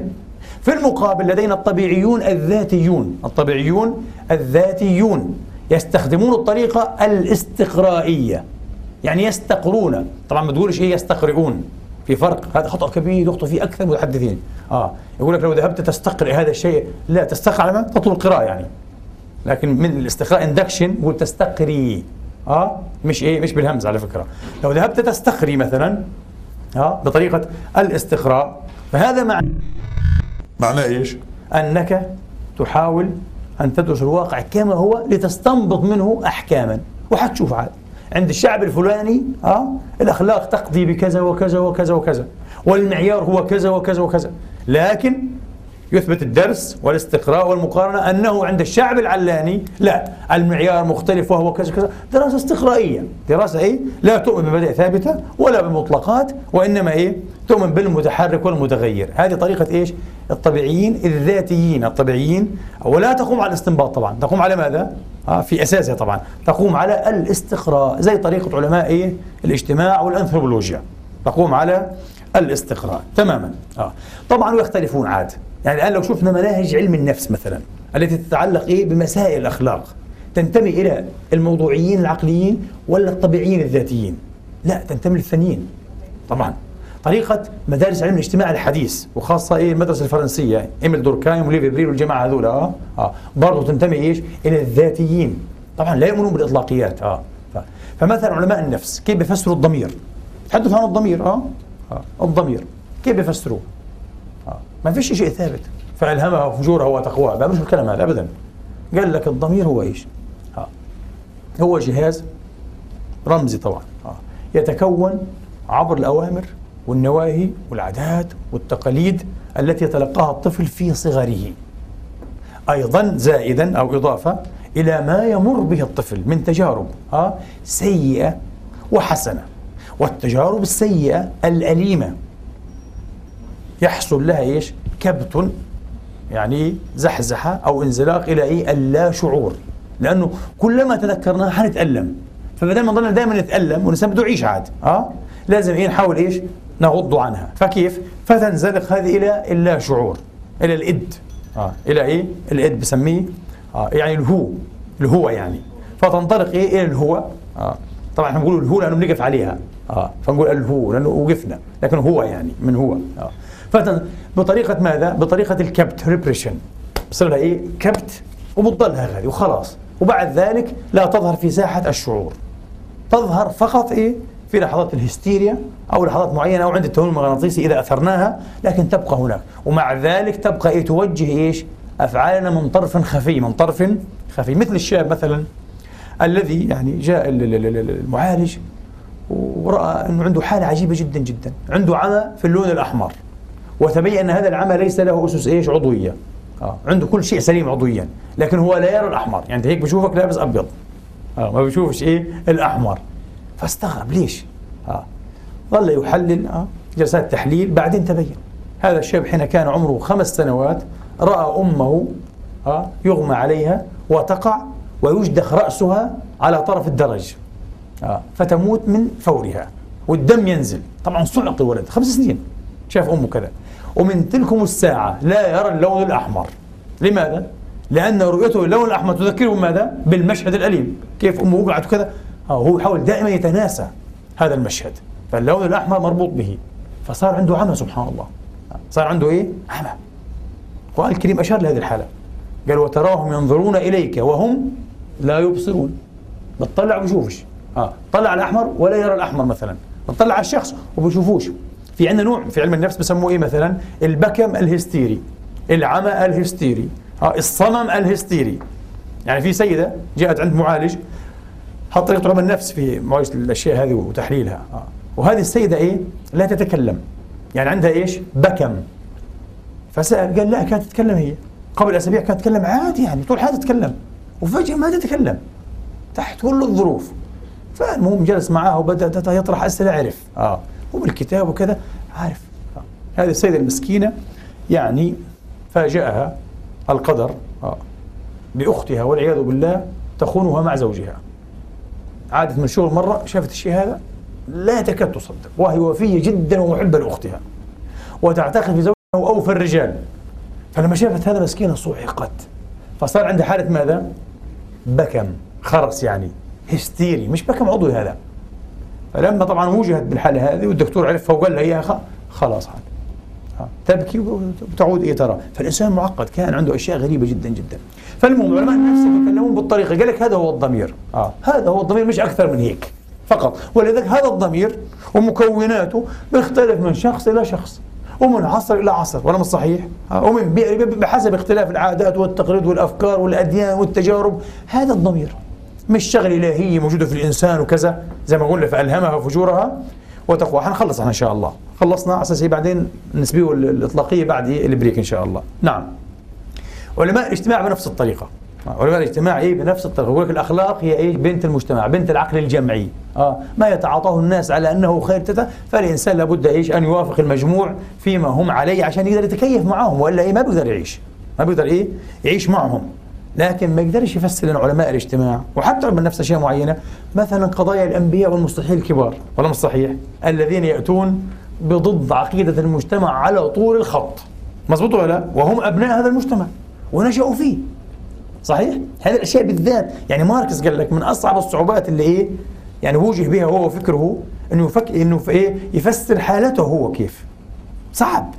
في المقابل لدينا الطبيعيون الذاتيون الطبيعيون الذاتيون يستخدمون الطريقة الاستقرائية يعني يستقرون. طبعا ما تقولش إيه يستقرئون في فرق. هذا خطأ كبير يخطئ فيه أكثر المتحدثين آه يقول لك لو ذهبت تستقرئ هذا الشيء لا تستقرئ تطلب القراءة يعني. لكن من الاستقراء اندكشن وتستقري آه مش إيه؟ مش بالهمز على فكرة. لو ذهبت تستقري مثلا آه بطريقة الاستقراء فهذا معنى معناه إيش؟ أنك تحاول أن تدرس الواقع كما هو لتستنبط منه أحكاما. وحتشوف عاد. عند الشعب الفلاني آه الأخلاق تقضي بكذا وكذا وكذا وكذا والمعيار هو كذا وكذا وكذا. لكن يثبت الدرس والاستقراء والمقارنة أنه عند الشعب العلاني لا المعيار مختلف وهو كذا كذا دراسة استقرائية. دراسة إيه؟ لا تؤمن بمبادئ ثابتة ولا بالمطلقات وإنما إيه؟ تؤمن بالمتحرك والمتغير. هذه طريقة إيش؟ الطبيعيين الذاتيين الطبيعيين. ولا تقوم على الاستنباط طبعا. تقوم على ماذا؟ آه في أساسها طبعا. تقوم على الاستقراء زي طريقة علماء إيه؟ الاجتماع والأنثروبولوجيا. تقوم على الاستقراء تماما. آه. طبعا ويختلفون عاد. يعني الآن لو شفنا مناهج علم النفس مثلا التي تتعلق إيه؟ بمسائل الأخلاق. تنتمي إلى الموضوعيين العقليين ولا الطبيعيين الذاتيين؟ لا تنتمي للثانيين. طبعا. طريقة مدارس علم الاجتماع الحديث وخاصة إيه المدرسة الفرنسية إيميل دوركايم وليفي بريل والجماعة هذول آه آه برضه تنتمي إيش؟ إلى الذاتيين طبعا لا يؤمنون بالإطلاقيات آه فمثلا علماء النفس كيف بيفسروا الضمير؟ تحدث عن الضمير آه, آه. الضمير كيف بيفسروه؟ ما فيش شيء ثابت فألهمها فجورها وتقواها مش الكلام هذا أبدا قال لك الضمير هو إيش ها. هو جهاز رمزي طبعا ها. يتكون عبر الأوامر والنواهي والعادات والتقاليد التي يتلقاها الطفل في صغره أيضا زائدا أو إضافة إلى ما يمر به الطفل من تجارب ها سيئة وحسنة والتجارب السيئة الأليمة يحصل لها إيش؟ كبت يعني زحزحة أو انزلاق إلى إيه؟ اللا شعور لأنه كلما تذكرناها حنتألم فبدل ما نضلنا دائما نتألم بده يعيش عاد أه؟ لازم إيه نحاول إيش؟ نغض عنها فكيف؟ فتنزلق هذه إلى اللا شعور إلى الإد آه. إلى إيه؟ الإد بسميه آه. يعني الهو الهو يعني فتنطلق إيه؟ إلى الهو آه. طبعا إحنا بنقول الهو لأنه بنقف عليها آه. فنقول الهو لأنه وقفنا لكن هو يعني من هو آه. بطريقة ماذا؟ بطريقة الكبت repression بصير لها إيه؟ كبت وبتضلها هذه وخلاص وبعد ذلك لا تظهر في ساحة الشعور تظهر فقط إيه؟ في لحظات الهستيريا أو لحظات معينة أو عند التنويم المغناطيسي إذا أثرناها لكن تبقى هناك. ومع ذلك تبقى إيه توجه إيش؟ أفعالنا من طرف خفي من طرف خفي. مثل الشاب مثلا الذي يعني جاء المعالج ورأى إنه عنده حالة عجيبة جدا جدا. عنده عمى في اللون الأحمر. وتبين أن هذا العمى ليس له أسس إيش؟ عضوية. آه. عنده كل شيء سليم عضويا لكن هو لا يرى الأحمر. يعني هيك بشوفك لابس أبيض. آه. ما بشوفش إيه؟ الأحمر. فاستغرب ليش آه. ظل يحلل آه. جلسات تحليل بعدين تبين هذا الشاب حين كان عمره خمس سنوات رأى أمه آه. يغمى عليها وتقع ويجدخ رأسها على طرف الدرج آه. فتموت من فورها والدم ينزل طبعا صعق الولد خمس سنين شاف أمه كذا ومن تلكم الساعة لا يرى اللون الأحمر لماذا؟ لأن رؤيته اللون الأحمر تذكره ماذا؟ بالمشهد الأليم كيف أمه وقعت كذا هو يحاول دائما يتناسى هذا المشهد فاللون الأحمر مربوط به فصار عنده عمى سبحان الله. صار عنده إيه؟ عمى القرآن الكريم أشار لهذه الحالة. قال وتراهم ينظرون إليك وهم لا يبصرون. بتطلع وبشوفش. آه طلع على الأحمر ولا يرى الأحمر مثلا. بتطلع على الشخص وبشوفوش. في عندنا نوع في علم النفس بسموه إيه مثلا؟ البكم الهستيري العمى الهستيري آه الصمم الهستيري. يعني في سيدة جاءت عند معالج حط طريقة علم النفس في معالجه الأشياء هذه وتحليلها. آه. وهذه السيدة إيه؟ لا تتكلم. يعني عندها إيش؟ بكم. فسأل قال لا كانت تتكلم هي. قبل أسابيع كانت تتكلم عادي يعني طول حياتها تتكلم. وفجأة ما تتكلم. تحت كل الظروف. فالمهم جلس معها وبدأ يطرح أسئلة عرف. آه. وبالكتاب وكذا عارف. هذه السيدة المسكينة يعني فاجأها القدر آه، بأختها والعياذ بالله تخونها مع زوجها. عادت من الشغل مرة شافت الشيء هذا؟ لا تكاد تصدق. وهي وفية جدا ومحبة لأختها. وتعتقد في زوجها أوفى الرجال. فلما شافت هذا مسكينة صعقت. فصار عندها حالة ماذا؟ بكم. خرس يعني. هستيري. مش بكم عضوي هذا. فلما طبعا وجهت بالحاله هذه والدكتور عرفها وقال لها اياها خلاص عاد. تبكي وتعود إيه ترى. فالإنسان معقد. كان عنده أشياء غريبة جدا جدا. فالمهم علماء النفس يتكلمون بالطريقة قال لك هذا هو الضمير. آه. هذا هو الضمير مش أكثر من هيك فقط. ولذلك هذا الضمير ومكوناته بيختلف من شخص إلى شخص ومن عصر إلى عصر ولا مش صحيح؟ آه، ومن بحسب اختلاف العادات والتقاليد والأفكار والأديان والتجارب. هذا الضمير مش شغلة إلهية موجودة في الإنسان وكذا زي ما قلنا فألهمها فجورها وتقوى. حنخلص إحنا إن شاء الله. خلصنا على أساس بعدين نسبيه الإطلاقية بعد البريك إن شاء الله. نعم. علماء الاجتماع بنفس الطريقة. علماء الاجتماع إيه بنفس الطريقة. يقول لك الأخلاق هي إيه بنت المجتمع بنت العقل الجمعي. آه ما يتعاطاه الناس على أنه خير. تتا فالإنسان لابد إيش؟ أن يوافق المجموع فيما هم عليه عشان يقدر يتكيف معهم وإلا إيه؟ ما بيقدر يعيش. ما بيقدر إيه؟ يعيش معهم. لكن ما يقدرش يفسر لنا علماء الاجتماع وحتى علم النفس أشياء معينة مثلا قضايا الأنبياء والمستحيل الكبار. ولا مش صحيح؟ الذين يأتون بضد عقيدة المجتمع على طول الخط. مضبوط ولا لا؟ وهم أبناء هذا المجتمع. ونشأوا فيه صحيح؟ هذه الأشياء بالذات يعني ماركس قال لك من أصعب الصعوبات اللي إيه؟ يعني وجه بها هو وفكره إنه يفك إنه في إيه؟ يفسر حالته هو كيف؟ صعب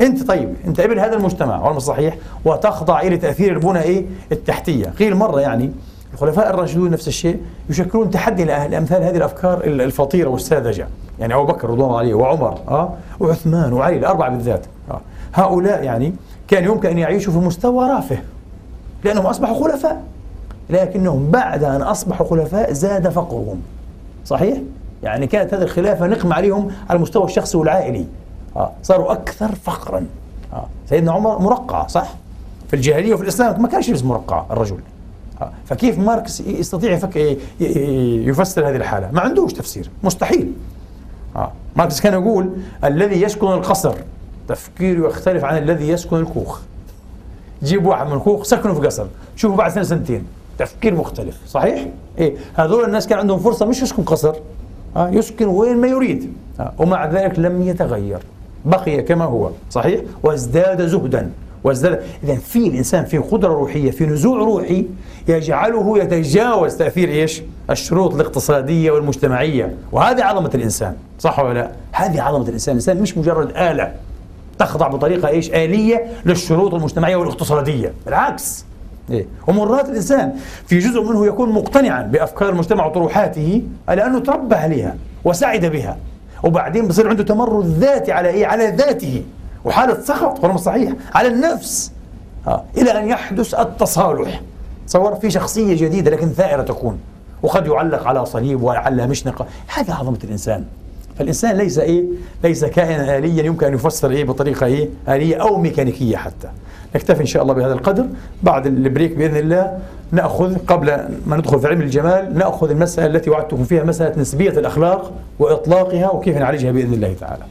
أنت طيب أنت ابن هذا المجتمع ولا صحيح وتخضع إلى تأثير البنى إيه التحتية قيل مرة يعني الخلفاء الراشدون نفس الشيء يشكلون تحدي لأمثال هذه الأفكار الفطيرة والساذجة يعني أبو بكر رضوان الله عليه وعمر آه وعثمان وعلي الأربعة بالذات آه. هؤلاء يعني كان يمكن أن يعيشوا في مستوى رافه لأنهم أصبحوا خلفاء لكنهم بعد أن أصبحوا خلفاء زاد فقرهم صحيح يعني كانت هذه الخلافة نقمه عليهم على المستوى الشخصي والعائلي آه. صاروا أكثر فقرا آه. سيدنا عمر مرقع صح في الجاهلية وفي الإسلام ما كانش يلبس مرقع الرجل آه. فكيف ماركس يستطيع يفسر هذه الحالة ما عندوش تفسير مستحيل آه. ماركس كان يقول الذي يسكن القصر تفكيره يختلف عن الذي يسكن الكوخ. جيب واحد من الكوخ سكنه في قصر شوفوا بعد سنة سنتين. تفكير مختلف صحيح؟ إيه هذول الناس كان عندهم فرصة مش يسكن قصر. آه يسكن وين ما يريد. آه. ومع ذلك لم يتغير. بقي كما هو صحيح؟ وازداد زهدا. وازداد اذا في الإنسان في قدرة روحية في نزوع روحي يجعله يتجاوز تأثير إيش؟ الشروط الاقتصادية والمجتمعية. وهذه عظمة الإنسان صح ولا لا؟ هذه عظمة الإنسان. الإنسان مش مجرد آلة. تخضع بطريقة إيش؟ آلية للشروط المجتمعية والاقتصادية. بالعكس. إيه؟ ومرات الإنسان في جزء منه يكون مقتنعا بأفكار المجتمع وطروحاته لأنه تربى عليها وسعد بها. وبعدين بصير عنده تمرد ذاتي على إيه؟ على ذاته. وحالة سخط ولا صحيح على النفس. ها. إلى أن يحدث التصالح. تصور في شخصية جديدة لكن ثائرة تكون. وقد يعلق على صليب وعلى مشنقة. هذه عظمة الإنسان. فالإنسان ليس إيه؟ ليس كائنا آليا يمكن أن يفسر إيه بطريقة إيه؟ آلية أو ميكانيكية حتى. نكتفي إن شاء الله بهذا القدر. بعد البريك بإذن الله نأخذ قبل ما ندخل في علم الجمال نأخذ المسألة التي وعدتكم فيها مسألة نسبية الأخلاق وإطلاقها وكيف نعالجها بإذن الله تعالى.